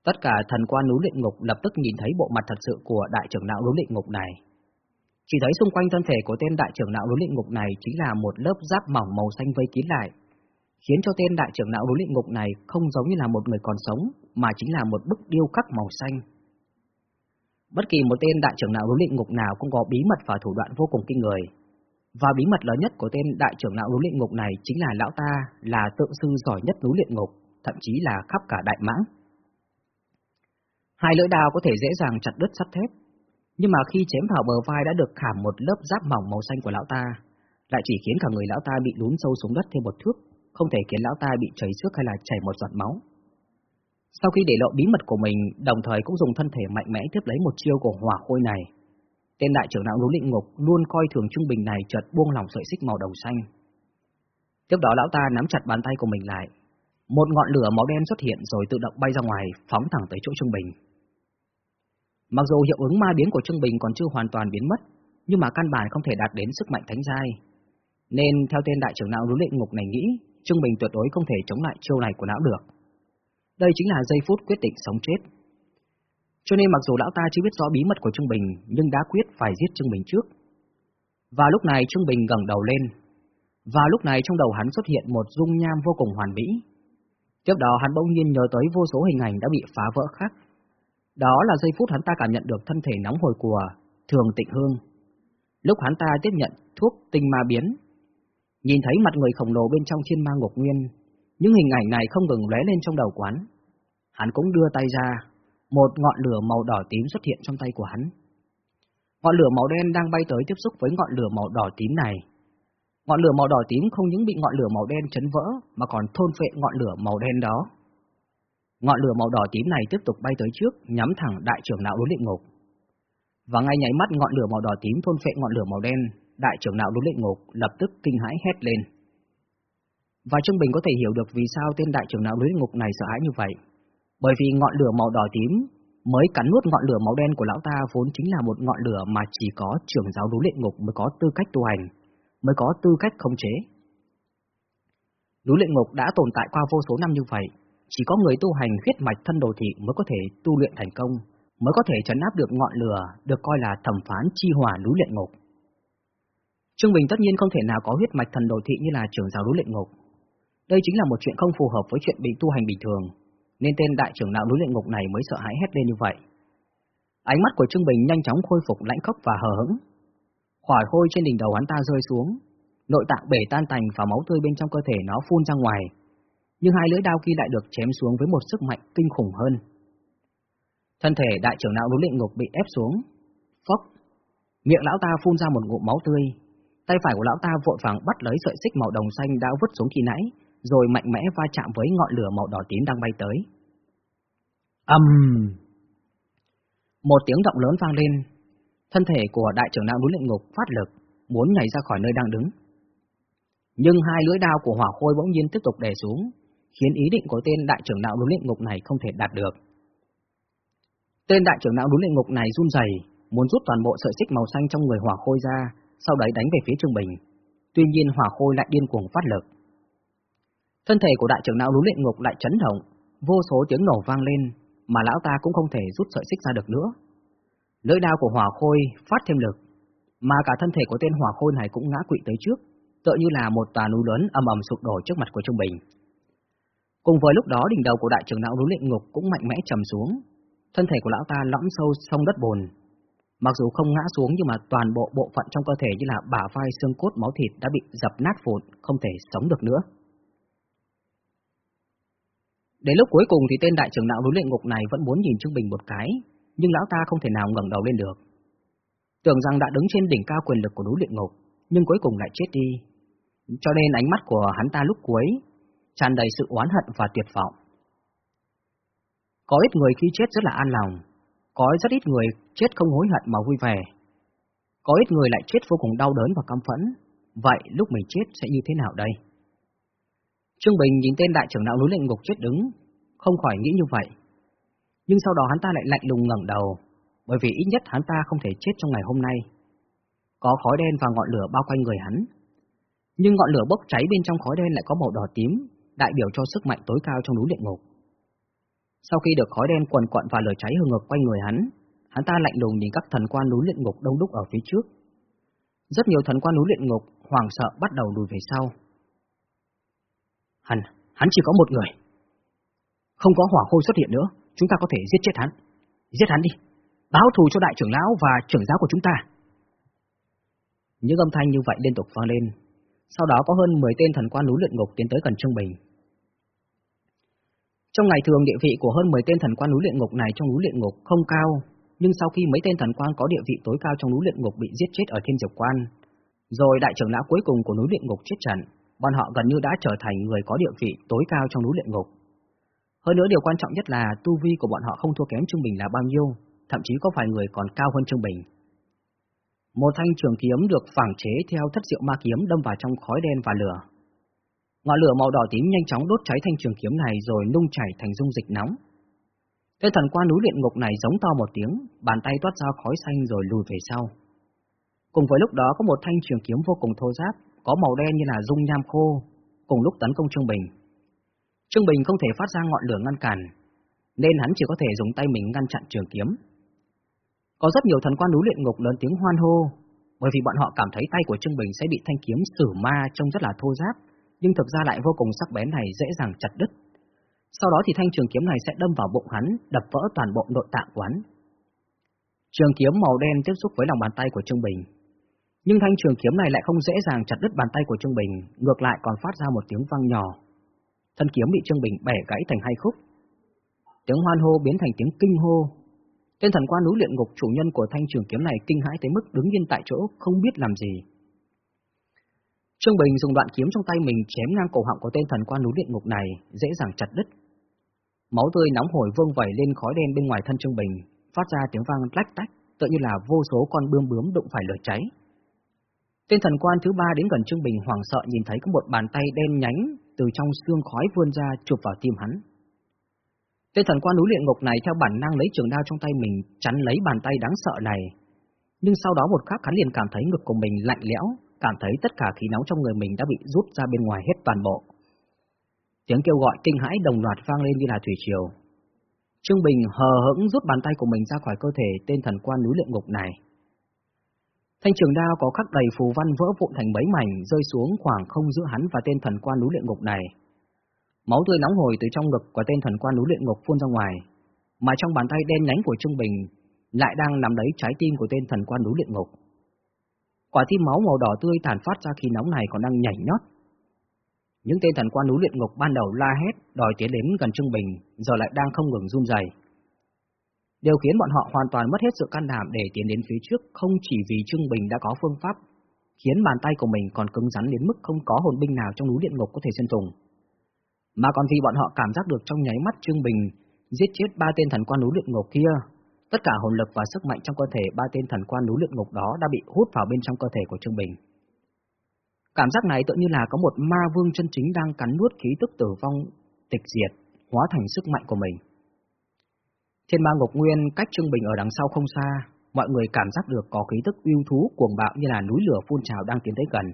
Tất cả thần quan núi luyện ngục lập tức nhìn thấy bộ mặt thật sự của đại trưởng lão núi luyện ngục này. Chỉ thấy xung quanh thân thể của tên đại trưởng lão núi luyện ngục này chính là một lớp giáp mỏng màu xanh vây kín lại, khiến cho tên đại trưởng lão núi luyện ngục này không giống như là một người còn sống, mà chính là một bức điêu khắc màu xanh. Bất kỳ một tên đại trưởng lão núi luyện ngục nào cũng có bí mật và thủ đoạn vô cùng kinh người. Và bí mật lớn nhất của tên đại trưởng lão núi luyện ngục này chính là lão ta là tượng sư giỏi nhất núi luyện ngục, thậm chí là khắp cả đại mãng. Hai lưỡi đao có thể dễ dàng chặt đứt sắt thép, nhưng mà khi chém vào bờ vai đã được khảm một lớp giáp mỏng màu xanh của lão ta, lại chỉ khiến cả người lão ta bị lún sâu xuống đất thêm một thước, không thể khiến lão ta bị chảy xước hay là chảy một giọt máu. Sau khi để lộ bí mật của mình, đồng thời cũng dùng thân thể mạnh mẽ tiếp lấy một chiêu của hỏa khôi này, tên đại trưởng lão núi lĩnh ngục luôn coi thường trung bình này chợt buông lỏng sợi xích màu đồng xanh. Tiếp đó lão ta nắm chặt bàn tay của mình lại, một ngọn lửa màu đen xuất hiện rồi tự động bay ra ngoài, phóng thẳng tới chỗ Trung Bình. Mặc dù hiệu ứng ma biến của Trung Bình còn chưa hoàn toàn biến mất, nhưng mà căn bản không thể đạt đến sức mạnh thánh giai. Nên theo tên đại trưởng lão núi lĩnh ngục này nghĩ, Trung Bình tuyệt đối không thể chống lại chiêu này của lão được. Đây chính là giây phút quyết định sống chết. Cho nên mặc dù lão ta chưa biết rõ bí mật của trương Bình, nhưng đã quyết phải giết trương Bình trước. Và lúc này trương Bình ngẩng đầu lên. Và lúc này trong đầu hắn xuất hiện một dung nham vô cùng hoàn mỹ. Tiếp đó hắn bỗng nhiên nhớ tới vô số hình ảnh đã bị phá vỡ khác. Đó là giây phút hắn ta cảm nhận được thân thể nóng hồi của Thường Tịnh Hương. Lúc hắn ta tiếp nhận thuốc tinh ma biến, nhìn thấy mặt người khổng lồ bên trong thiên ma ngục nguyên, những hình ảnh này không ngừng lóe lên trong đầu quán. Hắn cũng đưa tay ra, một ngọn lửa màu đỏ tím xuất hiện trong tay của hắn. Ngọn lửa màu đen đang bay tới tiếp xúc với ngọn lửa màu đỏ tím này. Ngọn lửa màu đỏ tím không những bị ngọn lửa màu đen chấn vỡ mà còn thôn phệ ngọn lửa màu đen đó. Ngọn lửa màu đỏ tím này tiếp tục bay tới trước, nhắm thẳng đại trưởng não đối luyện ngục. Và ngay nháy mắt ngọn lửa màu đỏ tím thôn phệ ngọn lửa màu đen, đại trưởng não đối luyện ngục lập tức kinh hãi hét lên. Và Trương Bình có thể hiểu được vì sao tên đại trưởng não luyện ngục này sợ hãi như vậy. Bởi vì ngọn lửa màu đỏ tím mới cắn nuốt ngọn lửa màu đen của lão ta vốn chính là một ngọn lửa mà chỉ có trưởng giáo núi luyện ngục mới có tư cách tu hành, mới có tư cách khống chế. Núi luyện ngục đã tồn tại qua vô số năm như vậy, chỉ có người tu hành huyết mạch thân đồ thị mới có thể tu luyện thành công, mới có thể chấn áp được ngọn lửa được coi là thẩm phán chi hỏa núi luyện ngục. Trương Bình tất nhiên không thể nào có huyết mạch thần đồ thị như là trưởng giáo núi luyện ngục. Đây chính là một chuyện không phù hợp với chuyện bị tu hành bình thường, nên tên đại trưởng lão núi luyện ngục này mới sợ hãi hét lên như vậy. Ánh mắt của Trương Bình nhanh chóng khôi phục lãnh khốc và hờ hững. Hỏa hôi trên đỉnh đầu hắn ta rơi xuống, nội tạng bể tan tành và máu tươi bên trong cơ thể nó phun ra ngoài, nhưng hai lưỡi đao kia lại được chém xuống với một sức mạnh kinh khủng hơn. Thân thể đại trưởng lão núi luyện ngục bị ép xuống, phốc, miệng lão ta phun ra một ngụm máu tươi, tay phải của lão ta vội vàng bắt lấy sợi xích màu đồng xanh đã vứt xuống khi nãy, rồi mạnh mẽ va chạm với ngọn lửa màu đỏ tím đang bay tới. Âm! Um... Một tiếng động lớn vang lên, thân thể của đại trưởng lão núi luyện ngục phát lực, muốn nhảy ra khỏi nơi đang đứng. Nhưng hai lưỡi đao của hỏa khôi bỗng nhiên tiếp tục đè xuống, khiến ý định của tên đại trưởng lão núi luyện ngục này không thể đạt được. Tên đại trưởng lão núi luyện ngục này run rẩy, muốn rút toàn bộ sợi xích màu xanh trong người hỏa khôi ra, sau đấy đánh về phía Trương Bình. Tuy nhiên hỏa khôi lại điên cuồng phát lực. Thân thể của đại trưởng lão núi luyện ngục lại chấn động, vô số tiếng nổ vang lên, mà lão ta cũng không thể rút sợi xích ra được nữa. Lưỡi đao của hỏa khôi phát thêm lực, mà cả thân thể của tên hỏa khôi này cũng ngã quỵ tới trước, tựa như là một tòa núi lớn ầm ầm sụp đổ trước mặt của Trung Bình. Cùng với lúc đó đỉnh đầu của đại trưởng lão núi luyện ngục cũng mạnh mẽ trầm xuống, thân thể của lão ta lõm sâu sông đất bùn. Mặc dù không ngã xuống nhưng mà toàn bộ bộ phận trong cơ thể như là bả vai xương cốt máu thịt đã bị dập nát vụn, không thể sống được nữa. Đến lúc cuối cùng thì tên đại trưởng lão núi luyện ngục này vẫn muốn nhìn Trương Bình một cái, nhưng lão ta không thể nào ngẩng đầu lên được. Tưởng rằng đã đứng trên đỉnh cao quyền lực của núi luyện ngục, nhưng cuối cùng lại chết đi. Cho nên ánh mắt của hắn ta lúc cuối tràn đầy sự oán hận và tuyệt vọng. Có ít người khi chết rất là an lòng, có rất ít người chết không hối hận mà vui vẻ. Có ít người lại chết vô cùng đau đớn và căm phẫn, vậy lúc mình chết sẽ như thế nào đây? Trương Bình nhìn tên đại trưởng lão núi lệnh ngục chết đứng, không khỏi nghĩ như vậy. Nhưng sau đó hắn ta lại lạnh lùng ngẩng đầu, bởi vì ít nhất hắn ta không thể chết trong ngày hôm nay. Có khói đen và ngọn lửa bao quanh người hắn. Nhưng ngọn lửa bốc cháy bên trong khói đen lại có màu đỏ tím, đại biểu cho sức mạnh tối cao trong núi luyện ngục. Sau khi được khói đen quần quận và lửa cháy hừng ngực quanh người hắn, hắn ta lạnh lùng nhìn các thần quan núi luyện ngục đông đúc ở phía trước. Rất nhiều thần quan núi luyện ngục hoảng sợ bắt đầu lùi về sau. Hắn, hắn chỉ có một người. Không có hỏa khôi xuất hiện nữa, chúng ta có thể giết chết hắn. Giết hắn đi, báo thù cho đại trưởng lão và trưởng giáo của chúng ta. Những âm thanh như vậy liên tục vang lên. Sau đó có hơn 10 tên thần quan núi luyện ngục tiến tới gần Trương Bình. Trong ngày thường địa vị của hơn 10 tên thần quan núi luyện ngục này trong núi luyện ngục không cao, nhưng sau khi mấy tên thần quan có địa vị tối cao trong núi luyện ngục bị giết chết ở thiên diệp quan, rồi đại trưởng lão cuối cùng của núi luyện ngục chết trận, bọn họ gần như đã trở thành người có địa vị tối cao trong núi luyện ngục. Hơn nữa điều quan trọng nhất là tu vi của bọn họ không thua kém Trung Bình là bao nhiêu, thậm chí có vài người còn cao hơn Trung Bình. Một thanh trường kiếm được phảng chế theo thất diệu ma kiếm đâm vào trong khói đen và lửa. Ngọn lửa màu đỏ tím nhanh chóng đốt cháy thanh trường kiếm này rồi nung chảy thành dung dịch nóng. Tên thần quan núi luyện ngục này giống to một tiếng, bàn tay toát ra khói xanh rồi lùi về sau. Cùng với lúc đó có một thanh trường kiếm vô cùng thô ráp, có màu đen như là dung nham khô, cùng lúc tấn công Trương Bình. Trương Bình không thể phát ra ngọn lửa ngăn cản, nên hắn chỉ có thể dùng tay mình ngăn chặn trường kiếm. Có rất nhiều thần quan núi luyện ngục lớn tiếng hoan hô, bởi vì bọn họ cảm thấy tay của Trương Bình sẽ bị thanh kiếm sử ma trông rất là thô ráp, nhưng thực ra lại vô cùng sắc bén này dễ dàng chặt đứt. Sau đó thì thanh trường kiếm này sẽ đâm vào bụng hắn, đập vỡ toàn bộ nội tạng của hắn. Trường kiếm màu đen tiếp xúc với lòng bàn tay của Trương Bình. Nhưng thanh trường kiếm này lại không dễ dàng chặt đứt bàn tay của Trương Bình, ngược lại còn phát ra một tiếng vang nhỏ. Thân kiếm bị Trương Bình bẻ gãy thành hai khúc. Tiếng hoan hô biến thành tiếng kinh hô. Tên thần quan núi luyện ngục chủ nhân của thanh trường kiếm này kinh hãi tới mức đứng yên tại chỗ không biết làm gì. Trương Bình dùng đoạn kiếm trong tay mình chém ngang cổ họng của tên thần quan núi luyện ngục này, dễ dàng chặt đứt. Máu tươi nóng hổi vương vẩy lên khói đen bên ngoài thân Trương Bình, phát ra tiếng vang lách tách, tự như là vô số con bươm bướm đụng phải lửa cháy. Tên thần quan thứ ba đến gần Trương Bình hoảng sợ nhìn thấy có một bàn tay đen nhánh từ trong xương khói vươn ra chụp vào tim hắn. Tên thần quan núi luyện ngục này theo bản năng lấy trường đao trong tay mình chắn lấy bàn tay đáng sợ này. Nhưng sau đó một khắc hắn liền cảm thấy ngực của mình lạnh lẽo, cảm thấy tất cả khí nóng trong người mình đã bị rút ra bên ngoài hết toàn bộ. Tiếng kêu gọi kinh hãi đồng loạt vang lên như là thủy triều. Trương Bình hờ hững rút bàn tay của mình ra khỏi cơ thể tên thần quan núi luyện ngục này. Thanh trường đao có khắc đầy phù văn vỡ vụn thành mấy mảnh rơi xuống khoảng không giữa hắn và tên thần quan núi luyện ngục này. Máu tươi nóng hồi từ trong ngực của tên thần quan núi luyện ngục phun ra ngoài, mà trong bàn tay đen nhánh của Trương Bình lại đang nắm lấy trái tim của tên thần quan núi luyện ngục. Quả tim máu màu đỏ tươi tàn phát ra khi nóng này còn đang nhảy nhót. Những tên thần quan núi luyện ngục ban đầu la hét, đòi tiến đến gần Trương Bình, giờ lại đang không ngừng run rẩy đều khiến bọn họ hoàn toàn mất hết sự can đảm để tiến đến phía trước không chỉ vì Trương Bình đã có phương pháp, khiến bàn tay của mình còn cứng rắn đến mức không có hồn binh nào trong núi điện ngục có thể xuyên thủng. Mà còn vì bọn họ cảm giác được trong nháy mắt Trương Bình giết chết ba tên thần quan núi điện ngục kia, tất cả hồn lực và sức mạnh trong cơ thể ba tên thần quan núi điện ngục đó đã bị hút vào bên trong cơ thể của Trương Bình. Cảm giác này tự như là có một ma vương chân chính đang cắn nuốt khí tức tử vong, tịch diệt, hóa thành sức mạnh của mình. Thiên ma ngục nguyên cách Trương Bình ở đằng sau không xa, mọi người cảm giác được có khí tức yêu thú cuồng bạo như là núi lửa phun trào đang tiến tới gần.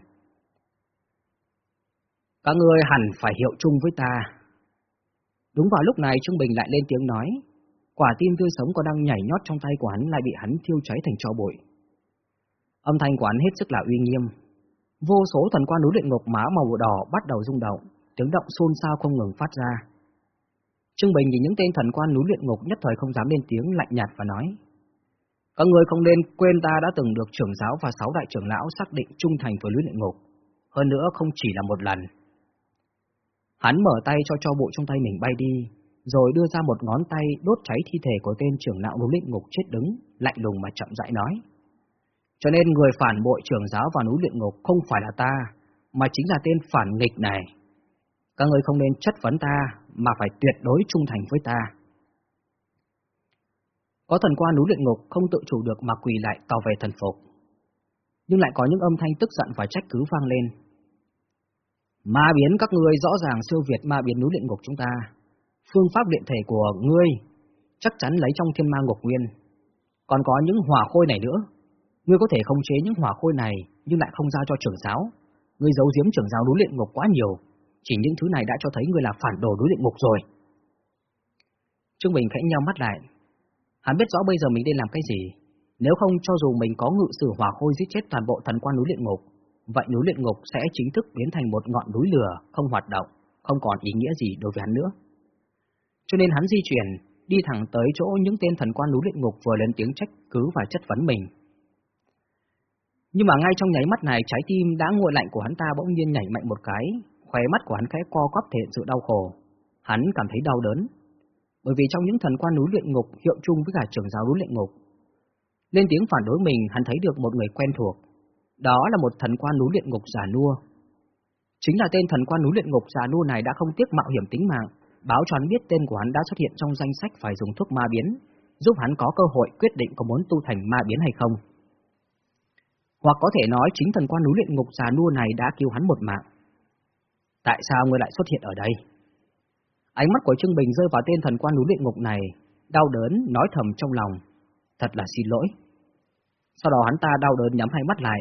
Các ngươi hẳn phải hiệu chung với ta. Đúng vào lúc này Trương Bình lại lên tiếng nói, quả tim tươi sống còn đang nhảy nhót trong tay của hắn lại bị hắn thiêu cháy thành tro bụi. Âm thanh của hắn hết sức là uy nghiêm. Vô số thần quan núi luyện ngục má màu đỏ bắt đầu rung động, tiếng động xôn xao không ngừng phát ra. Trương Bình nhìn những tên thần quan núi luyện ngục nhất thời không dám lên tiếng lạnh nhạt và nói. Các người không nên quên ta đã từng được trưởng giáo và sáu đại trưởng lão xác định trung thành với núi luyện ngục. Hơn nữa không chỉ là một lần. Hắn mở tay cho cho bộ trong tay mình bay đi, rồi đưa ra một ngón tay đốt cháy thi thể của tên trưởng lão núi luyện ngục chết đứng, lạnh lùng mà chậm rãi nói. Cho nên người phản bội trưởng giáo và núi luyện ngục không phải là ta, mà chính là tên phản nghịch này. Các người không nên chất vấn ta, mà phải tuyệt đối trung thành với ta. Có thần qua núi luyện ngục không tự chủ được mà quỳ lại tỏ về thần phục. Nhưng lại có những âm thanh tức giận và trách cứ vang lên. Ma biến các ngươi rõ ràng siêu việt ma biến núi luyện ngục chúng ta. Phương pháp luyện thể của ngươi chắc chắn lấy trong thiên ma ngục nguyên. Còn có những hỏa khôi này nữa. Ngươi có thể không chế những hỏa khôi này nhưng lại không giao cho trưởng giáo. Ngươi giấu giếm trưởng giáo núi luyện ngục quá nhiều, chỉ những thứ này đã cho thấy ngươi là phản đồ đối địa ngục rồi. Trương Bình khẽ nhau mắt lại. Hắn biết rõ bây giờ mình nên làm cái gì. Nếu không cho dù mình có ngự sử hỏa khôi giết chết toàn bộ thần quan núi luyện ngục, vậy núi luyện ngục sẽ chính thức biến thành một ngọn núi lửa, không hoạt động, không còn ý nghĩa gì đối với hắn nữa. Cho nên hắn di chuyển, đi thẳng tới chỗ những tên thần quan núi luyện ngục vừa lên tiếng trách cứ và chất vấn mình. Nhưng mà ngay trong nháy mắt này, trái tim đã nguội lạnh của hắn ta bỗng nhiên nhảy mạnh một cái, khóe mắt của hắn khẽ co quắp thể hiện sự đau khổ. Hắn cảm thấy đau đớn, bởi vì trong những thần quan núi luyện ngục hiệu chung với cả trưởng giáo núi luyện ngục. Lên tiếng phản đối mình, hắn thấy được một người quen thuộc. Đó là một thần quan núi luyện ngục giả nua. Chính là tên thần quan núi luyện ngục giả nua này đã không tiếc mạo hiểm tính mạng, báo cho hắn biết tên của hắn đã xuất hiện trong danh sách phải dùng thuốc ma biến, giúp hắn có cơ hội quyết định có muốn tu thành ma biến hay không. Hoặc có thể nói chính thần quan núi luyện ngục già nua này đã cứu hắn một mạng. Tại sao ngươi lại xuất hiện ở đây? Ánh mắt của Trương Bình rơi vào tên thần quan núi luyện ngục này, đau đớn, nói thầm trong lòng. Thật là xin lỗi. Sau đó hắn ta đau đớn nhắm hai mắt lại.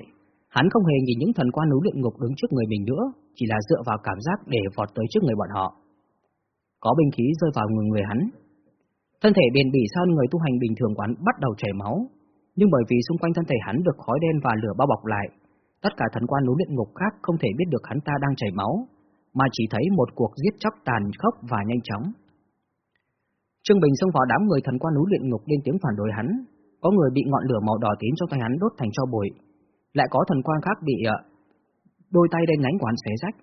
Hắn không hề nhìn những thần quan núi luyện ngục đứng trước người mình nữa, chỉ là dựa vào cảm giác để vọt tới trước người bọn họ. Có binh khí rơi vào người người hắn. Thân thể bền bỉ sau người tu hành bình thường quán bắt đầu chảy máu, nhưng bởi vì xung quanh thân thể hắn được khói đen và lửa bao bọc lại, tất cả thần quan núi luyện ngục khác không thể biết được hắn ta đang chảy máu, mà chỉ thấy một cuộc giết chóc tàn khốc và nhanh chóng. Trương Bình xông vào đám người thần quan núi luyện ngục lên tiếng phản đối hắn, có người bị ngọn lửa màu đỏ tím trong tay hắn đốt thành cho bụi, lại có thần quan khác bị ờ, đôi tay đen nhánh của hắn xé rách.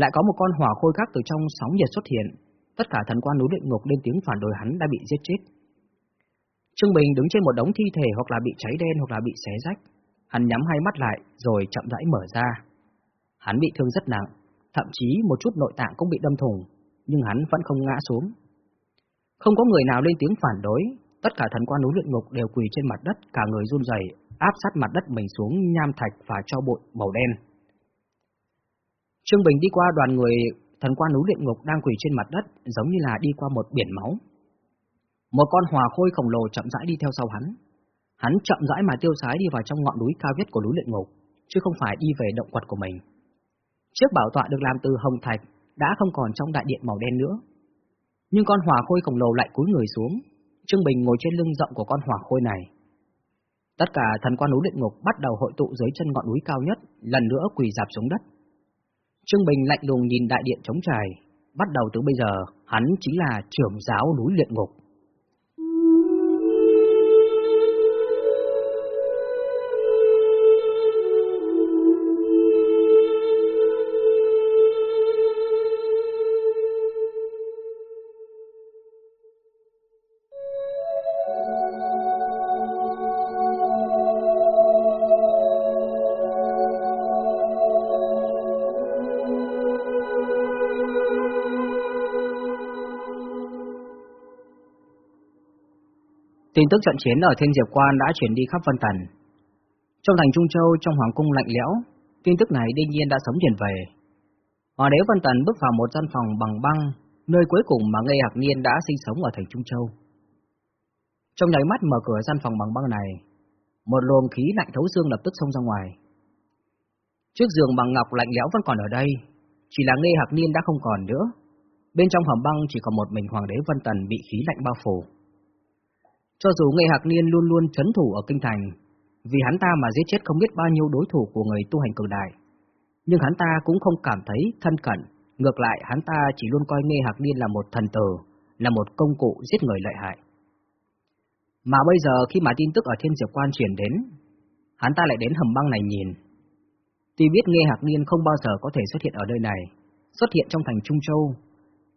Lại có một con hỏa khôi khác từ trong sóng nhiệt xuất hiện, tất cả thần quan núi luyện ngục lên tiếng phản đối hắn đã bị giết chết. Trương Bình đứng trên một đống thi thể hoặc là bị cháy đen hoặc là bị xé rách, hắn nhắm hai mắt lại rồi chậm rãi mở ra. Hắn bị thương rất nặng, thậm chí một chút nội tạng cũng bị đâm thủng, nhưng hắn vẫn không ngã xuống. Không có người nào lên tiếng phản đối, tất cả thần quan núi luyện ngục đều quỳ trên mặt đất, cả người run rẩy, áp sát mặt đất mình xuống nham thạch và cho bụi màu đen. Trương Bình đi qua đoàn người thần quan núi luyện ngục đang quỳ trên mặt đất, giống như là đi qua một biển máu. Một con hòa khôi khổng lồ chậm rãi đi theo sau hắn. Hắn chậm rãi mà tiêu sái đi vào trong ngọn núi cao nhất của núi luyện ngục, chứ không phải đi về động quật của mình. Chiếc bảo tọa được làm từ hồng thạch đã không còn trong đại điện màu đen nữa. Nhưng con hỏa khôi khổng lồ lại cúi người xuống, Trương Bình ngồi trên lưng rộng của con hỏa khôi này. Tất cả thần quan núi luyện ngục bắt đầu hội tụ dưới chân ngọn núi cao nhất, lần nữa quỳ dạp xuống đất. Trương Bình lạnh lùng nhìn đại điện trống trải, bắt đầu từ bây giờ, hắn chính là trưởng giáo núi luyện ngục. Tin tức trận chiến ở Thiên Diệp Quan đã chuyển đi khắp Vân Tần. Trong thành Trung Châu, trong Hoàng cung lạnh lẽo, tin tức này đương nhiên đã sớm truyền về. Hoàng đế Vân Tần bước vào một gian phòng bằng băng, nơi cuối cùng mà Ngây Hạc Niên đã sinh sống ở thành Trung Châu. Trong nháy mắt mở cửa gian phòng bằng băng này, một luồng khí lạnh thấu xương lập tức xông ra ngoài. Chiếc giường bằng ngọc lạnh lẽo vẫn còn ở đây, chỉ là Ngây Hạc Niên đã không còn nữa. Bên trong hầm băng chỉ còn một mình Hoàng đế Vân Tần bị khí lạnh bao phủ. Cho dù Nghệ Hạc Niên luôn luôn chấn thủ ở kinh thành, vì hắn ta mà giết chết không biết bao nhiêu đối thủ của người tu hành cường đại, nhưng hắn ta cũng không cảm thấy thân cận, ngược lại hắn ta chỉ luôn coi Nghệ Hạc Niên là một thần tử, là một công cụ giết người lợi hại. Mà bây giờ khi mà tin tức ở Thiên Diệp Quan truyền đến, hắn ta lại đến hầm băng này nhìn. Tuy biết Nghe Hạc Niên không bao giờ có thể xuất hiện ở nơi này, xuất hiện trong thành Trung Châu,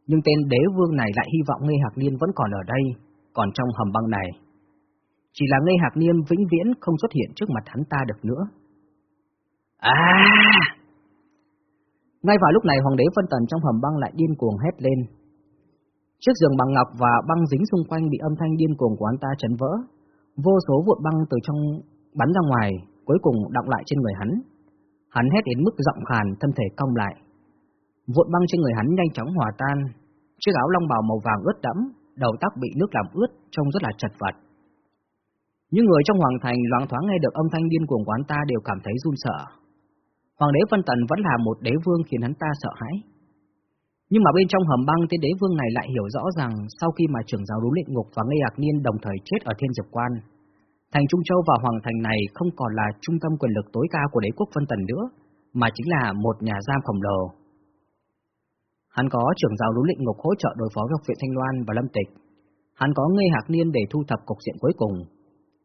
nhưng tên đế vương này lại hy vọng Nghe Hạc Niên vẫn còn ở đây, còn trong hầm băng này, chỉ là ngây hạc niên vĩnh viễn không xuất hiện trước mặt hắn ta được nữa. À! Ngay vào lúc này Hoàng đế phân tần trong hầm băng lại điên cuồng hét lên. Chiếc giường bằng ngọc và băng dính xung quanh bị âm thanh điên cuồng của hắn ta chấn vỡ. Vô số vụn băng từ trong bắn ra ngoài, cuối cùng đọng lại trên người hắn. Hắn hét đến mức giọng khàn, thân thể cong lại. Vụn băng trên người hắn nhanh chóng hòa tan. Chiếc áo long bào màu vàng ướt đẫm, đầu tóc bị nước làm ướt, trông rất là chật vật. Những người trong hoàng thành loáng thoáng nghe được âm thanh điên cuồng quán ta đều cảm thấy run sợ. Hoàng đế Vân Tần vẫn là một đế vương khiến hắn ta sợ hãi. Nhưng mà bên trong hầm băng tên đế vương này lại hiểu rõ rằng sau khi mà trưởng giáo đúng luyện ngục và ngây hạc niên đồng thời chết ở thiên diệp quan, thành Trung Châu và Hoàng thành này không còn là trung tâm quyền lực tối cao của đế quốc Vân Tần nữa, mà chính là một nhà giam khổng lồ. Hắn có trưởng giáo lũ lịnh ngục hỗ trợ đối phó với học viện Thanh Loan và Lâm Tịch. Hắn có ngây hạc niên để thu thập cục diện cuối cùng,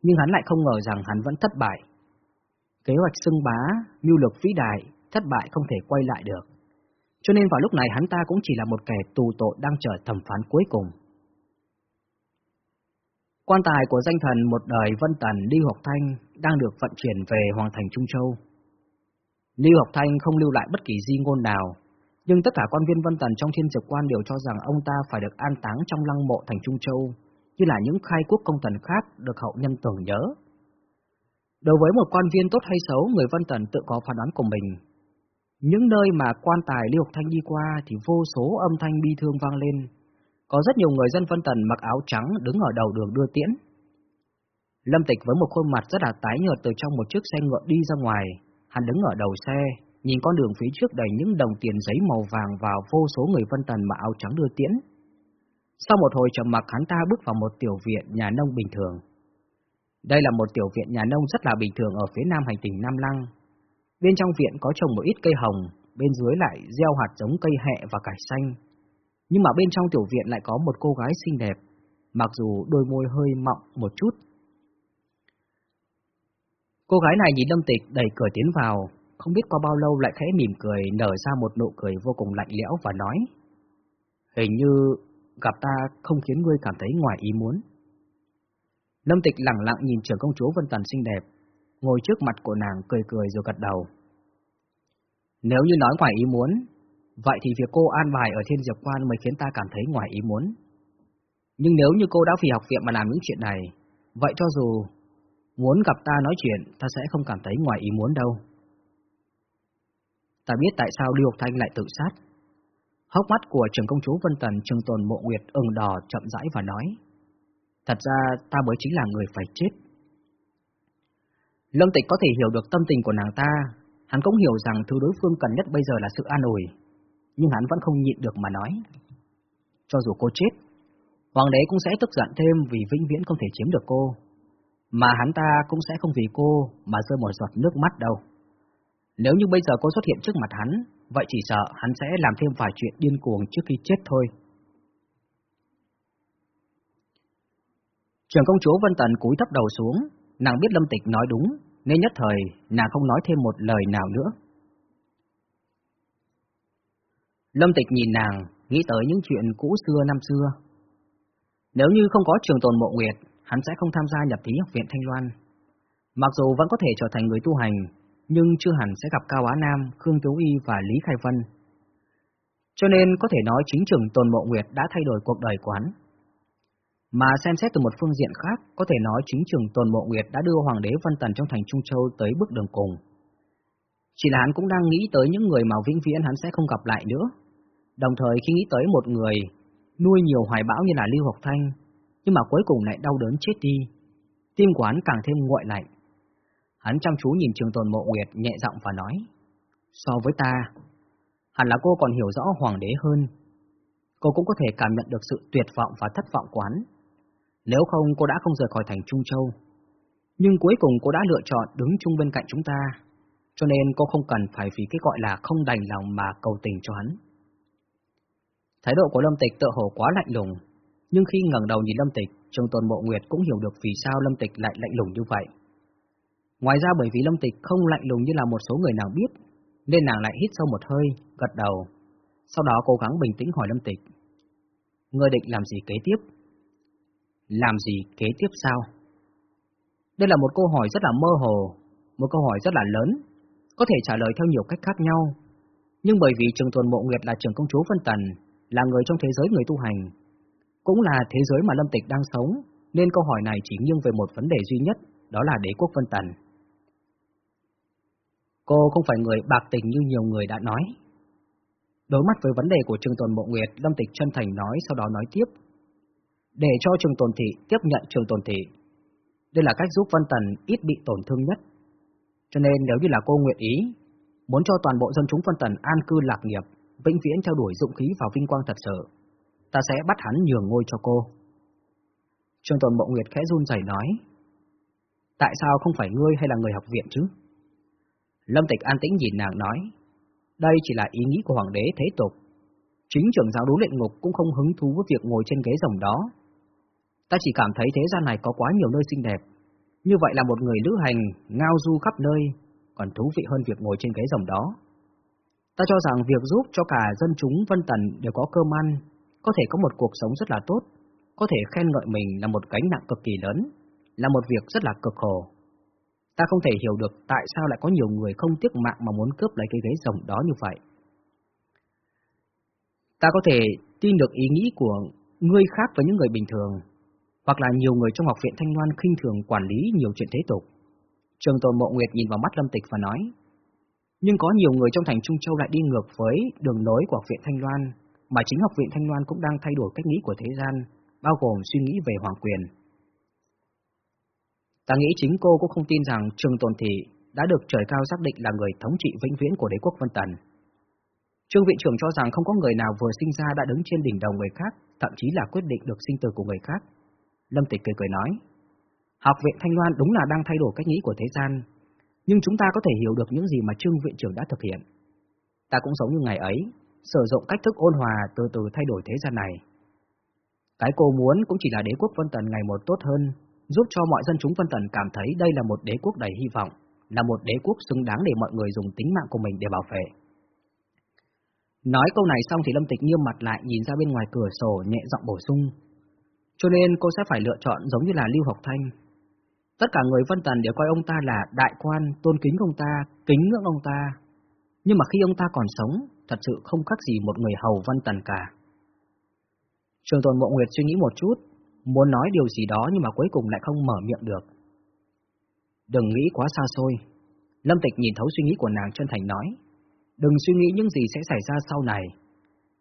nhưng hắn lại không ngờ rằng hắn vẫn thất bại. Kế hoạch xưng bá, mưu lược vĩ đại, thất bại không thể quay lại được. Cho nên vào lúc này hắn ta cũng chỉ là một kẻ tù tội đang chờ thẩm phán cuối cùng. Quan tài của danh thần một đời Vân Tần Lưu Học Thanh đang được vận chuyển về Hoàng thành Trung Châu. Lưu Học Thanh không lưu lại bất kỳ di ngôn nào, nhưng tất cả quan viên Vân Tần trong thiên diệp quan đều cho rằng ông ta phải được an táng trong lăng mộ thành Trung Châu như là những khai quốc công tần khác được hậu nhân tưởng nhớ. Đối với một quan viên tốt hay xấu, người Vân Tần tự có phán đoán của mình. Những nơi mà quan tài Lưu Học Thanh đi qua thì vô số âm thanh bi thương vang lên. Có rất nhiều người dân Vân Tần mặc áo trắng đứng ở đầu đường đưa tiễn. Lâm Tịch với một khuôn mặt rất là tái nhợt từ trong một chiếc xe ngựa đi ra ngoài, hắn đứng ở đầu xe, nhìn con đường phía trước đầy những đồng tiền giấy màu vàng và vô số người Vân Tần mặc áo trắng đưa tiễn. Sau một hồi trầm mặc hắn ta bước vào một tiểu viện nhà nông bình thường. Đây là một tiểu viện nhà nông rất là bình thường ở phía nam hành tỉnh Nam Lăng. Bên trong viện có trồng một ít cây hồng, bên dưới lại gieo hạt giống cây hẹ và cải xanh. Nhưng mà bên trong tiểu viện lại có một cô gái xinh đẹp, mặc dù đôi môi hơi mọng một chút. Cô gái này nhìn Lâm Tịch đẩy cửa tiến vào, không biết qua bao lâu lại khẽ mỉm cười nở ra một nụ cười vô cùng lạnh lẽo và nói Hình như gặp ta không khiến ngươi cảm thấy ngoài ý muốn. Lâm Tịch lặng lặng nhìn trưởng công chúa Vân Tần xinh đẹp, ngồi trước mặt của nàng cười cười rồi gật đầu. Nếu như nói ngoài ý muốn, vậy thì việc cô an bài ở thiên diệp quan mới khiến ta cảm thấy ngoài ý muốn. Nhưng nếu như cô đã vì học viện mà làm những chuyện này, vậy cho dù muốn gặp ta nói chuyện, ta sẽ không cảm thấy ngoài ý muốn đâu. Ta biết tại sao Lưu Thanh lại tự sát. Hốc mắt của trưởng công chúa Vân Tần trường tồn mộ nguyệt ửng đỏ chậm rãi và nói. Thật ra ta mới chính là người phải chết. Lâm Tịch có thể hiểu được tâm tình của nàng ta, hắn cũng hiểu rằng thứ đối phương cần nhất bây giờ là sự an ủi, nhưng hắn vẫn không nhịn được mà nói. Cho dù cô chết, Hoàng đế cũng sẽ tức giận thêm vì vĩnh viễn không thể chiếm được cô. Mà hắn ta cũng sẽ không vì cô mà rơi một giọt nước mắt đâu. Nếu như bây giờ cô xuất hiện trước mặt hắn, vậy chỉ sợ hắn sẽ làm thêm vài chuyện điên cuồng trước khi chết thôi. Trường công chúa Vân Tần cúi thấp đầu xuống, nàng biết Lâm Tịch nói đúng, nên nhất thời nàng không nói thêm một lời nào nữa. Lâm Tịch nhìn nàng, nghĩ tới những chuyện cũ xưa năm xưa. Nếu như không có trường tồn mộ nguyệt, hắn sẽ không tham gia nhập thí học viện Thanh Loan. Mặc dù vẫn có thể trở thành người tu hành, nhưng chưa hẳn sẽ gặp Cao Á Nam, Khương Tiếu Y và Lý Khai Vân. Cho nên có thể nói chính trường tồn mộ nguyệt đã thay đổi cuộc đời của hắn. Mà xem xét từ một phương diện khác, có thể nói chính trường Tồn Mộ Nguyệt đã đưa Hoàng đế văn Tần trong thành Trung Châu tới bước đường cùng. Chỉ là hắn cũng đang nghĩ tới những người mà vĩnh viễn hắn sẽ không gặp lại nữa. Đồng thời khi nghĩ tới một người nuôi nhiều hoài bão như là Lưu Học Thanh, nhưng mà cuối cùng lại đau đớn chết đi, tim quán càng thêm nguội lạnh. Hắn chăm chú nhìn trường tồn mộ nguyệt nhẹ giọng và nói, so với ta, hẳn là cô còn hiểu rõ hoàng đế hơn. Cô cũng có thể cảm nhận được sự tuyệt vọng và thất vọng của hắn nếu không cô đã không rời khỏi thành Trung Châu. Nhưng cuối cùng cô đã lựa chọn đứng chung bên cạnh chúng ta, cho nên cô không cần phải vì cái gọi là không đành lòng mà cầu tình cho hắn. Thái độ của Lâm Tịch tự hồ quá lạnh lùng, nhưng khi ngẩng đầu nhìn Lâm Tịch, Trường Tôn Mộ Nguyệt cũng hiểu được vì sao Lâm Tịch lại lạnh lùng như vậy. Ngoài ra bởi vì Lâm Tịch không lạnh lùng như là một số người nào biết, nên nàng lại hít sâu một hơi, gật đầu. Sau đó cố gắng bình tĩnh hỏi Lâm Tịch. Ngươi định làm gì kế tiếp? Làm gì kế tiếp sao? Đây là một câu hỏi rất là mơ hồ, một câu hỏi rất là lớn, có thể trả lời theo nhiều cách khác nhau. Nhưng bởi vì Trường Thuần Mộ Nguyệt là trường công chúa Vân Tần, là người trong thế giới người tu hành, cũng là thế giới mà Lâm Tịch đang sống, nên câu hỏi này chỉ nghiêng về một vấn đề duy nhất, đó là đế quốc Vân Tần. Cô không phải người bạc tình như nhiều người đã nói. Đối mặt với vấn đề của Trường Tuần Mộ Nguyệt, Lâm Tịch chân thành nói, sau đó nói tiếp để cho trường tồn thị tiếp nhận trường tồn thị. Đây là cách giúp văn Tần ít bị tổn thương nhất. Cho nên nếu như là cô nguyện ý, muốn cho toàn bộ dân chúng văn Tần an cư lạc nghiệp, vĩnh viễn theo đuổi dụng khí và vinh quang thật sự, ta sẽ bắt hắn nhường ngôi cho cô. Trường tồn mộ nguyệt khẽ run rẩy nói, tại sao không phải ngươi hay là người học viện chứ? Lâm Tịch an tĩnh nhìn nàng nói, đây chỉ là ý nghĩ của Hoàng đế thế tục. Chính trưởng giáo đú luyện ngục cũng không hứng thú với việc ngồi trên ghế rồng đó, Ta chỉ cảm thấy thế gian này có quá nhiều nơi xinh đẹp. Như vậy là một người lữ hành, ngao du khắp nơi, còn thú vị hơn việc ngồi trên ghế rồng đó. Ta cho rằng việc giúp cho cả dân chúng Vân Tần đều có cơm ăn, có thể có một cuộc sống rất là tốt, có thể khen ngợi mình là một gánh nặng cực kỳ lớn, là một việc rất là cực khổ. Ta không thể hiểu được tại sao lại có nhiều người không tiếc mạng mà muốn cướp lấy cái ghế rồng đó như vậy. Ta có thể tin được ý nghĩ của ngươi khác với những người bình thường, hoặc là nhiều người trong học viện Thanh Loan khinh thường quản lý nhiều chuyện thế tục. Trường Tồn Mộ Nguyệt nhìn vào mắt Lâm Tịch và nói, nhưng có nhiều người trong thành Trung Châu lại đi ngược với đường lối của học viện Thanh Loan, mà chính học viện Thanh Loan cũng đang thay đổi cách nghĩ của thế gian, bao gồm suy nghĩ về hoàng quyền. Ta nghĩ chính cô cũng không tin rằng Trường Tồn Thị đã được trời cao xác định là người thống trị vĩnh viễn của đế quốc Vân Tần. Trương viện trưởng cho rằng không có người nào vừa sinh ra đã đứng trên đỉnh đầu người khác, thậm chí là quyết định được sinh tử của người khác. Lâm Tịch cười cười nói, học viện Thanh Loan đúng là đang thay đổi cách nghĩ của thế gian, nhưng chúng ta có thể hiểu được những gì mà Trương viện trưởng đã thực hiện. Ta cũng giống như ngày ấy, sử dụng cách thức ôn hòa từ từ thay đổi thế gian này. Cái cô muốn cũng chỉ là đế quốc Vân Tần ngày một tốt hơn, giúp cho mọi dân chúng Vân Tần cảm thấy đây là một đế quốc đầy hy vọng, là một đế quốc xứng đáng để mọi người dùng tính mạng của mình để bảo vệ. Nói câu này xong thì Lâm Tịch nghiêm mặt lại nhìn ra bên ngoài cửa sổ nhẹ giọng bổ sung. Cho nên cô sẽ phải lựa chọn giống như là Lưu Học Thanh. Tất cả người Vân Tần đều coi ông ta là đại quan, tôn kính ông ta, kính ngưỡng ông ta. Nhưng mà khi ông ta còn sống, thật sự không khác gì một người hầu Vân Tần cả. Trường Tồn Mộ Nguyệt suy nghĩ một chút, muốn nói điều gì đó nhưng mà cuối cùng lại không mở miệng được. Đừng nghĩ quá xa xôi. Lâm Tịch nhìn thấu suy nghĩ của nàng chân thành nói. Đừng suy nghĩ những gì sẽ xảy ra sau này.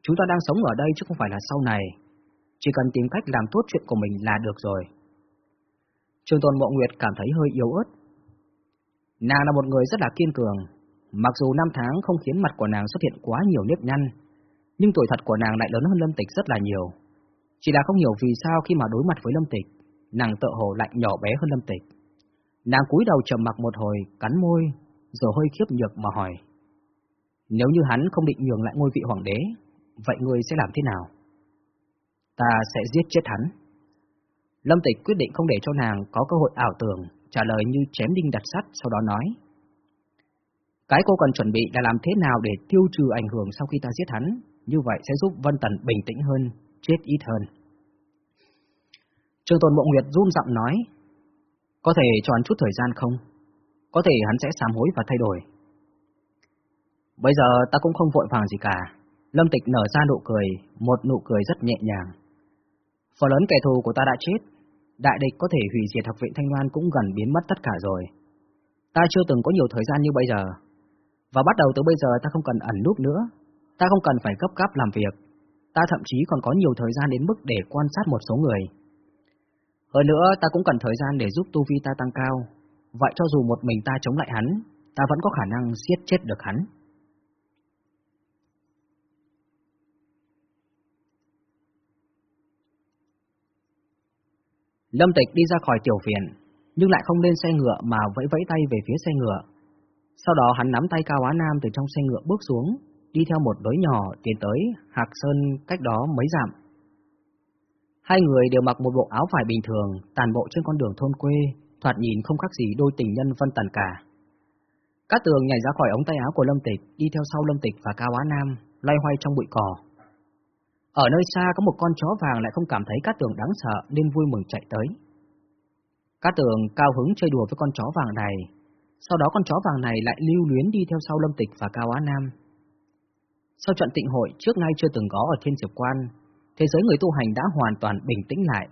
Chúng ta đang sống ở đây chứ không phải là sau này, chỉ cần tìm cách làm tốt chuyện của mình là được rồi. Trường Tôn Mộ Nguyệt cảm thấy hơi yếu ớt. Nàng là một người rất là kiên cường, mặc dù năm tháng không khiến mặt của nàng xuất hiện quá nhiều nếp nhăn, nhưng tuổi thật của nàng lại lớn hơn Lâm Tịch rất là nhiều. Chỉ là không hiểu vì sao khi mà đối mặt với Lâm Tịch, nàng tự hồ lại nhỏ bé hơn Lâm Tịch. Nàng cúi đầu trầm mặc một hồi, cắn môi, rồi hơi khiếp nhược mà hỏi. Nếu như hắn không định nhường lại ngôi vị hoàng đế, vậy ngươi sẽ làm thế nào? Ta sẽ giết chết hắn. Lâm Tịch quyết định không để cho nàng có cơ hội ảo tưởng, trả lời như chém đinh đặt sắt, sau đó nói. Cái cô cần chuẩn bị là làm thế nào để tiêu trừ ảnh hưởng sau khi ta giết hắn, như vậy sẽ giúp Vân Tần bình tĩnh hơn, chết ít hơn. Trường Tồn mộng Nguyệt run giọng nói, có thể cho hắn chút thời gian không? Có thể hắn sẽ sám hối và thay đổi. Bây giờ ta cũng không vội vàng gì cả. Lâm Tịch nở ra nụ cười, một nụ cười rất nhẹ nhàng. Phần lớn kẻ thù của ta đã chết, đại địch có thể hủy diệt học viện Thanh Loan cũng gần biến mất tất cả rồi. Ta chưa từng có nhiều thời gian như bây giờ, và bắt đầu từ bây giờ ta không cần ẩn núp nữa, ta không cần phải gấp gáp làm việc, ta thậm chí còn có nhiều thời gian đến mức để quan sát một số người. Hơn nữa, ta cũng cần thời gian để giúp tu vi ta tăng cao, vậy cho dù một mình ta chống lại hắn, ta vẫn có khả năng giết chết được hắn. Lâm Tịch đi ra khỏi tiểu viện, nhưng lại không lên xe ngựa mà vẫy vẫy tay về phía xe ngựa. Sau đó hắn nắm tay Cao Á Nam từ trong xe ngựa bước xuống, đi theo một lối nhỏ tiến tới Hạc Sơn cách đó mấy dặm. Hai người đều mặc một bộ áo vải bình thường, tàn bộ trên con đường thôn quê, thoạt nhìn không khác gì đôi tình nhân phân tần cả. Cát tường nhảy ra khỏi ống tay áo của Lâm Tịch, đi theo sau Lâm Tịch và Cao Á Nam, loay hoay trong bụi cỏ. Ở nơi xa có một con chó vàng lại không cảm thấy Cát tường đáng sợ nên vui mừng chạy tới. Cát tường cao hứng chơi đùa với con chó vàng này, sau đó con chó vàng này lại lưu luyến đi theo sau Lâm Tịch và Cao Á Nam. Sau trận tịnh hội trước nay chưa từng có ở Thiên Diệp Quan, thế giới người tu hành đã hoàn toàn bình tĩnh lại.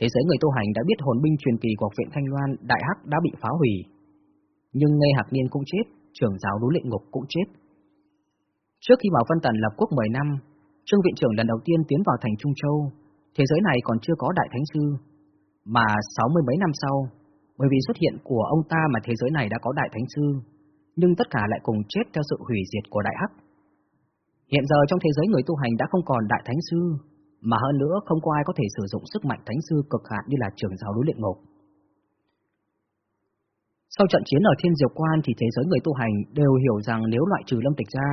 Thế giới người tu hành đã biết hồn binh truyền kỳ của viện Thanh Loan Đại Hắc đã bị phá hủy. Nhưng Ngây Hạc Niên cũng chết, trưởng giáo núi lệ ngục cũng chết. Trước khi Bảo Vân Tần lập quốc 10 năm, Trương Viện trưởng lần đầu tiên tiến vào thành Trung Châu, thế giới này còn chưa có Đại Thánh Sư, mà sáu mươi mấy năm sau, bởi vì xuất hiện của ông ta mà thế giới này đã có Đại Thánh Sư, nhưng tất cả lại cùng chết theo sự hủy diệt của Đại Hắc. Hiện giờ trong thế giới người tu hành đã không còn Đại Thánh Sư, mà hơn nữa không có ai có thể sử dụng sức mạnh Thánh Sư cực hạn như là trưởng giáo đối luyện ngục. Sau trận chiến ở Thiên Diệp Quan thì thế giới người tu hành đều hiểu rằng nếu loại trừ lâm tịch ra,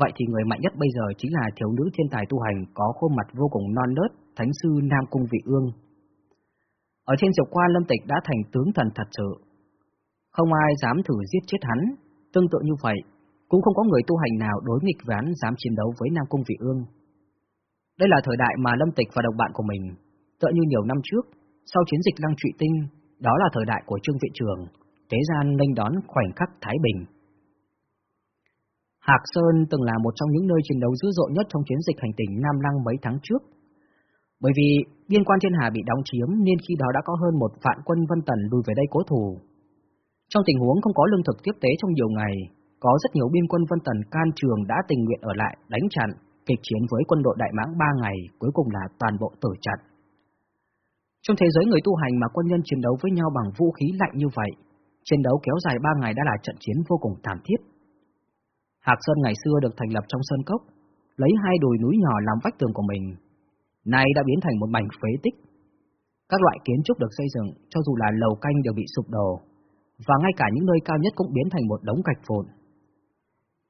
vậy thì người mạnh nhất bây giờ chính là thiếu nữ thiên tài tu hành có khuôn mặt vô cùng non nớt, Thánh Sư Nam Cung Vị Ương. Ở thiên Diệp Quan lâm tịch đã thành tướng thần thật sự. Không ai dám thử giết chết hắn, tương tự như vậy, cũng không có người tu hành nào đối nghịch với hắn dám chiến đấu với Nam Cung Vị Ương. Đây là thời đại mà Lâm Tịch và đồng bạn của mình, tựa như nhiều năm trước, sau chiến dịch Lăng Trụy Tinh, đó là thời đại của Trương Viện Trường, thế gian nghênh đón khoảnh khắc Thái Bình. Hạc Sơn từng là một trong những nơi chiến đấu dữ dội nhất trong chiến dịch hành tỉnh Nam Lăng mấy tháng trước. Bởi vì biên quan thiên hà bị đóng chiếm nên khi đó đã có hơn một vạn quân Vân Tần lùi về đây cố thủ. Trong tình huống không có lương thực tiếp tế trong nhiều ngày, có rất nhiều biên quân Vân Tần can trường đã tình nguyện ở lại đánh chặn, kịch chiến với quân đội Đại Mãng ba ngày, cuối cùng là toàn bộ tử trận. Trong thế giới người tu hành mà quân nhân chiến đấu với nhau bằng vũ khí lạnh như vậy, chiến đấu kéo dài ba ngày đã là trận chiến vô cùng thảm thiết. Hạc Sơn ngày xưa được thành lập trong sơn cốc, lấy hai đồi núi nhỏ làm vách tường của mình, nay đã biến thành một mảnh phế tích. Các loại kiến trúc được xây dựng, cho dù là lầu canh đều bị sụp đổ, và ngay cả những nơi cao nhất cũng biến thành một đống gạch vụn.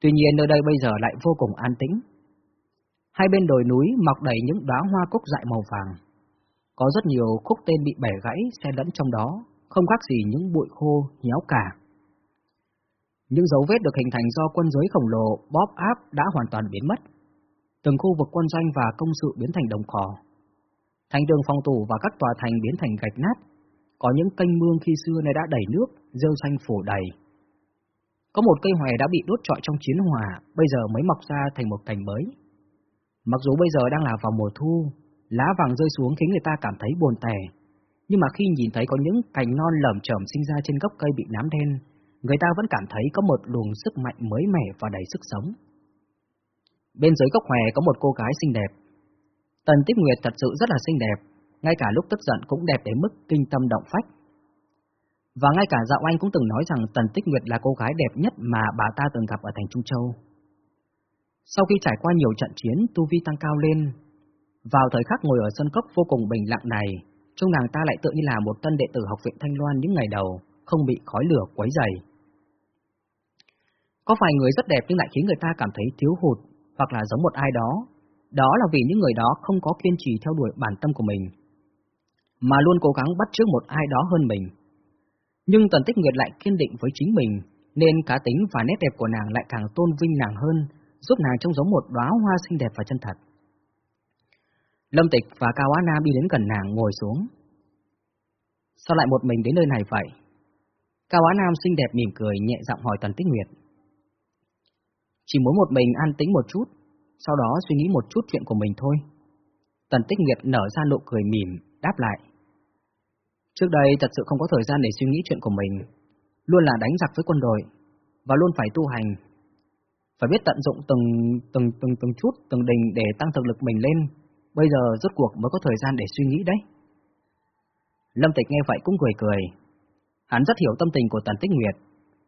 Tuy nhiên nơi đây bây giờ lại vô cùng an tĩnh. Hai bên đồi núi mọc đầy những đóa hoa cúc dại màu vàng. Có rất nhiều khúc tên bị bẻ gãy xen lẫn trong đó, không khác gì những bụi khô, nhéo cả. Những dấu vết được hình thành do quân giới khổng lồ bóp áp đã hoàn toàn biến mất. Từng khu vực quân doanh và công sự biến thành đồng cỏ. Thành đường phòng thủ và các tòa thành biến thành gạch nát. Có những kênh mương khi xưa này đã đầy nước, rêu xanh phủ đầy. Có một cây hòe đã bị đốt trọi trong chiến hỏa, bây giờ mới mọc ra thành một cành mới. Mặc dù bây giờ đang là vào mùa thu, lá vàng rơi xuống khiến người ta cảm thấy buồn tẻ, nhưng mà khi nhìn thấy có những cành non lởm chởm sinh ra trên gốc cây bị nám đen, người ta vẫn cảm thấy có một luồng sức mạnh mới mẻ và đầy sức sống. Bên dưới gốc hòe có một cô gái xinh đẹp. Tần Tích Nguyệt thật sự rất là xinh đẹp, ngay cả lúc tức giận cũng đẹp đến mức kinh tâm động phách. Và ngay cả Dạo Anh cũng từng nói rằng Tần Tích Nguyệt là cô gái đẹp nhất mà bà ta từng gặp ở thành Trung Châu. Sau khi trải qua nhiều trận chiến, tu vi tăng cao lên, Vào thời khắc ngồi ở sân cốc vô cùng bình lặng này, trông nàng ta lại tự như là một tân đệ tử học viện Thanh Loan những ngày đầu, không bị khói lửa quấy dày. Có vài người rất đẹp nhưng lại khiến người ta cảm thấy thiếu hụt, hoặc là giống một ai đó. Đó là vì những người đó không có kiên trì theo đuổi bản tâm của mình, mà luôn cố gắng bắt chước một ai đó hơn mình. Nhưng Tần Tích Nguyệt lại kiên định với chính mình, nên cá tính và nét đẹp của nàng lại càng tôn vinh nàng hơn, giúp nàng trông giống một đóa hoa xinh đẹp và chân thật. Lâm Tịch và Cao Á Nam đi đến gần nàng ngồi xuống. Sao lại một mình đến nơi này vậy? Cao Á Nam xinh đẹp mỉm cười nhẹ giọng hỏi Tần Tích Nguyệt. Chỉ muốn một mình an tĩnh một chút, sau đó suy nghĩ một chút chuyện của mình thôi. Tần Tích Nguyệt nở ra nụ cười mỉm, đáp lại. Trước đây thật sự không có thời gian để suy nghĩ chuyện của mình, luôn là đánh giặc với quân đội, và luôn phải tu hành. Phải biết tận dụng từng từng từng từng chút, từng đình để tăng thực lực mình lên, bây giờ rốt cuộc mới có thời gian để suy nghĩ đấy. Lâm Tịch nghe vậy cũng cười cười. Hắn rất hiểu tâm tình của Tần Tích Nguyệt,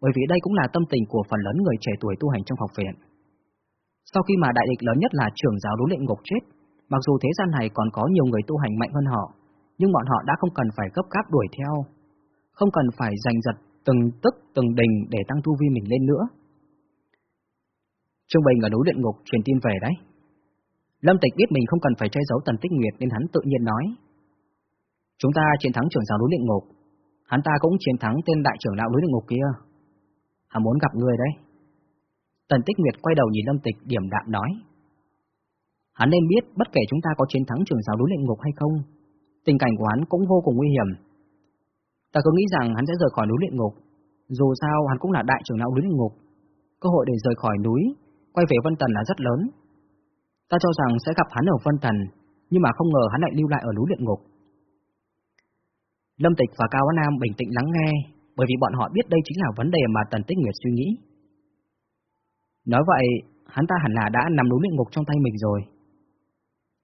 bởi vì đây cũng là tâm tình của phần lớn người trẻ tuổi tu hành trong học viện. Sau khi mà đại địch lớn nhất là trưởng giáo đối lệnh ngục chết, mặc dù thế gian này còn có nhiều người tu hành mạnh hơn họ, nhưng bọn họ đã không cần phải gấp gáp đuổi theo, không cần phải giành giật từng tức từng đình để tăng tu vi mình lên nữa. Trương Bình ở núi luyện ngục truyền tin về đấy. Lâm Tịch biết mình không cần phải che giấu Tần Tích Nguyệt nên hắn tự nhiên nói. Chúng ta chiến thắng trưởng giáo núi luyện ngục, hắn ta cũng chiến thắng tên đại trưởng lão núi luyện ngục kia. Hắn muốn gặp người đấy. Tần Tích Nguyệt quay đầu nhìn Lâm Tịch điểm đạm nói. Hắn nên biết bất kể chúng ta có chiến thắng trưởng giáo núi luyện ngục hay không, tình cảnh của hắn cũng vô cùng nguy hiểm. Ta cứ nghĩ rằng hắn sẽ rời khỏi núi luyện ngục, dù sao hắn cũng là đại trưởng lão núi luyện ngục, cơ hội để rời khỏi núi, quay về Vân Tần là rất lớn. Ta cho rằng sẽ gặp hắn ở Vân Tần, nhưng mà không ngờ hắn lại lưu lại ở núi luyện ngục. Lâm Tịch và Cao Á Nam bình tĩnh lắng nghe, bởi vì bọn họ biết đây chính là vấn đề mà Tần Tích Nguyệt suy nghĩ. Nói vậy, hắn ta hẳn là đã nằm núi luyện ngục trong tay mình rồi.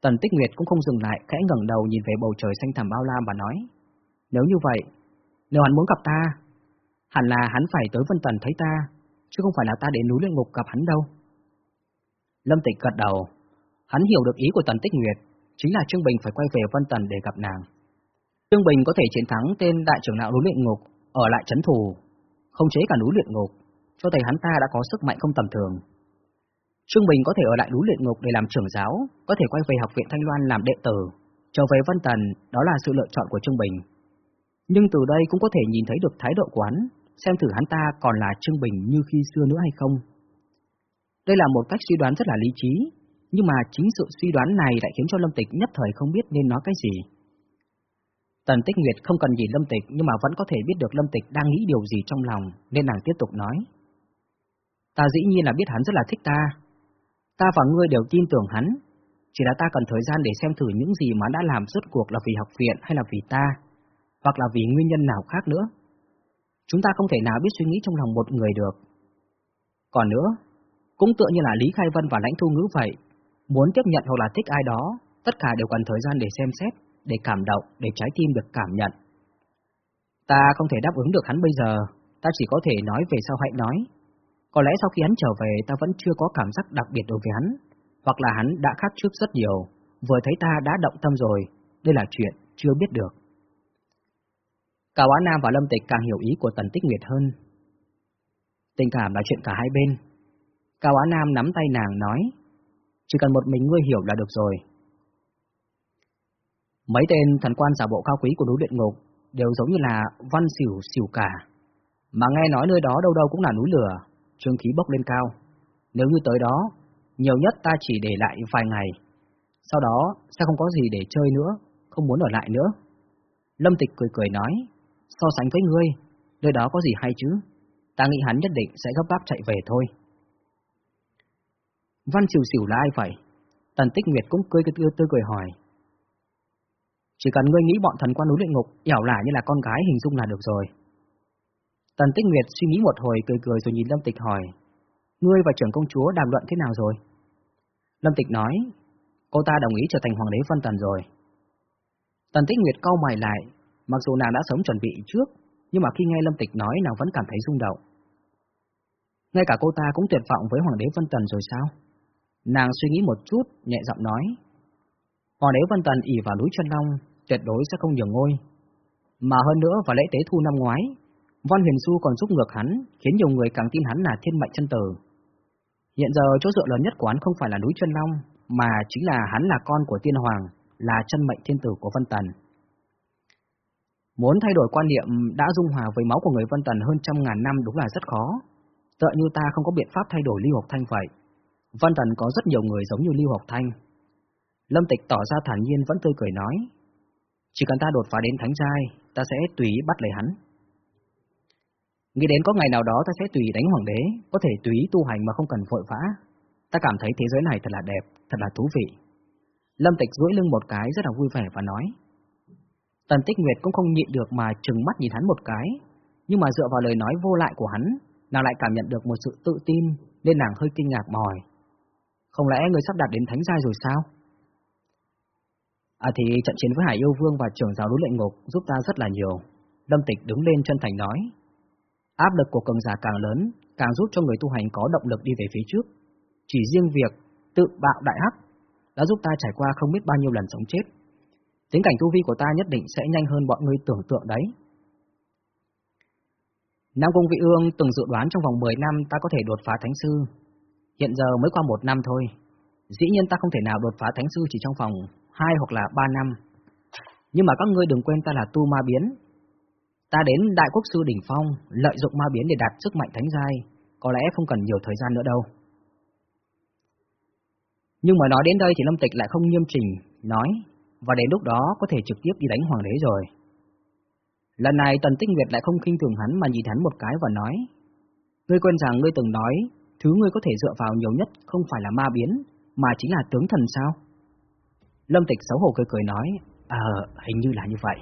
Tần Tích Nguyệt cũng không dừng lại, khẽ ngẩng đầu nhìn về bầu trời xanh thẳm bao la và nói, nếu như vậy, nếu hắn muốn gặp ta, hẳn là hắn phải tới Vân Tần thấy ta, chứ không phải là ta đến núi luyện ngục gặp hắn đâu. Lâm Tịch gật đầu, hắn hiểu được ý của Tần Tích Nguyệt, chính là Trương Bình phải quay về Vân Tần để gặp nàng. Trương Bình có thể chiến thắng tên đại trưởng lão núi luyện ngục, ở lại chấn thủ, không chế cả núi luyện ngục, cho thấy hắn ta đã có sức mạnh không tầm thường. Trương Bình có thể ở lại núi luyện ngục để làm trưởng giáo, có thể quay về học viện Thanh Loan làm đệ tử, trở về Vân Tần, đó là sự lựa chọn của Trương Bình. Nhưng từ đây cũng có thể nhìn thấy được thái độ của hắn, xem thử hắn ta còn là Trương Bình như khi xưa nữa hay không. Đây là một cách suy đoán rất là lý trí, nhưng mà chính sự suy đoán này lại khiến cho Lâm Tịch nhất thời không biết nên nói cái gì. Tần Tích Nguyệt không cần nhìn Lâm Tịch nhưng mà vẫn có thể biết được Lâm Tịch đang nghĩ điều gì trong lòng, nên nàng tiếp tục nói. Ta dĩ nhiên là biết hắn rất là thích ta. Ta và ngươi đều tin tưởng hắn, chỉ là ta cần thời gian để xem thử những gì mà đã làm rốt cuộc là vì học viện hay là vì ta, hoặc là vì nguyên nhân nào khác nữa. Chúng ta không thể nào biết suy nghĩ trong lòng một người được. Còn nữa, cũng tựa như là Lý Khai Vân và Lãnh Thu Ngữ vậy, muốn tiếp nhận hoặc là thích ai đó, tất cả đều cần thời gian để xem xét, để cảm động, để trái tim được cảm nhận. Ta không thể đáp ứng được hắn bây giờ, ta chỉ có thể nói về sau hãy nói. Có lẽ sau khi hắn trở về ta vẫn chưa có cảm giác đặc biệt đối với hắn, hoặc là hắn đã khác trước rất nhiều, vừa thấy ta đã động tâm rồi, đây là chuyện chưa biết được. Cao Á Nam và Lâm Tịch càng hiểu ý của Tần Tích Nguyệt hơn. Tình cảm là chuyện cả hai bên. Cao Á Nam nắm tay nàng nói, chỉ cần một mình ngươi hiểu là được rồi. Mấy tên thần quan giả bộ cao quý của núi luyện ngục đều giống như là văn xỉu xỉu cả. Mà nghe nói nơi đó đâu đâu cũng là núi lửa, trương khí bốc lên cao. Nếu như tới đó, nhiều nhất ta chỉ để lại vài ngày. Sau đó sẽ không có gì để chơi nữa, không muốn ở lại nữa. Lâm Tịch cười cười nói, so sánh với ngươi, nơi đó có gì hay chứ? Ta nghĩ hắn nhất định sẽ gấp gáp chạy về thôi. Văn xỉu xỉu là ai vậy? Tần Tích Nguyệt cũng cười tươi tươi cười hỏi. Chỉ cần ngươi nghĩ bọn thần quan núi luyện ngục ẻo lả như là con gái hình dung là được rồi. Tần Tích Nguyệt suy nghĩ một hồi cười cười rồi nhìn Lâm Tịch hỏi, ngươi và trưởng công chúa đàm luận thế nào rồi? Lâm Tịch nói, cô ta đồng ý trở thành hoàng đế phân tần rồi. Tần Tích Nguyệt cau mày lại, mặc dù nàng đã sớm chuẩn bị trước, nhưng mà khi nghe Lâm Tịch nói nàng vẫn cảm thấy rung động. Ngay cả cô ta cũng tuyệt vọng với hoàng đế phân tần rồi sao? Nàng suy nghĩ một chút, nhẹ giọng nói, Hoàng đế phân Tần ỉ vào núi chân long, tuyệt đối sẽ không nhường ngôi. Mà hơn nữa vào lễ tế thu năm ngoái, Văn Huyền Du còn giúp ngược hắn, khiến nhiều người càng tin hắn là thiên mệnh chân tử. Hiện giờ chỗ dựa lớn nhất của hắn không phải là núi chân long, mà chính là hắn là con của tiên hoàng, là chân mệnh thiên tử của Vân Tần. Muốn thay đổi quan niệm đã dung hòa với máu của người Vân Tần hơn trăm ngàn năm đúng là rất khó. Tựa như ta không có biện pháp thay đổi Lưu Học Thanh vậy. Vân Tần có rất nhiều người giống như Lưu Học Thanh. Lâm Tịch tỏ ra thản nhiên vẫn tươi cười nói. Chỉ cần ta đột phá đến thánh giai, ta sẽ tùy bắt lấy hắn. Nghĩ đến có ngày nào đó ta sẽ tùy đánh hoàng đế, có thể tùy tu hành mà không cần vội vã. Ta cảm thấy thế giới này thật là đẹp, thật là thú vị. Lâm Tịch duỗi lưng một cái rất là vui vẻ và nói. Tần Tích Nguyệt cũng không nhịn được mà trừng mắt nhìn hắn một cái, nhưng mà dựa vào lời nói vô lại của hắn, nàng lại cảm nhận được một sự tự tin, nên nàng hơi kinh ngạc mỏi. Không lẽ người sắp đạt đến thánh giai rồi sao? À thì trận chiến với Hải Yêu Vương và trưởng giáo đối lệnh ngục giúp ta rất là nhiều. Lâm Tịch đứng lên chân thành nói. Áp lực của cường giả càng lớn, càng giúp cho người tu hành có động lực đi về phía trước. Chỉ riêng việc tự bạo đại hắc đã giúp ta trải qua không biết bao nhiêu lần sống chết. Tính cảnh tu vi của ta nhất định sẽ nhanh hơn bọn ngươi tưởng tượng đấy. Nam Cung Vị Ương từng dự đoán trong vòng 10 năm ta có thể đột phá Thánh Sư. Hiện giờ mới qua một năm thôi. Dĩ nhiên ta không thể nào đột phá Thánh Sư chỉ trong vòng 2 hoặc là 3 năm. Nhưng mà các ngươi đừng quên ta là tu ma biến. Ta đến Đại Quốc Sư Đỉnh Phong, lợi dụng ma biến để đạt sức mạnh Thánh Giai, có lẽ không cần nhiều thời gian nữa đâu. Nhưng mà nói đến đây thì Lâm Tịch lại không nghiêm trình nói, và đến lúc đó có thể trực tiếp đi đánh hoàng đế rồi. Lần này Tần Tích Nguyệt lại không khinh thường hắn mà nhìn hắn một cái và nói, Ngươi quên rằng ngươi từng nói, thứ ngươi có thể dựa vào nhiều nhất không phải là ma biến, mà chính là tướng thần sao? Lâm Tịch xấu hổ cười cười nói, Ờ, hình như là như vậy.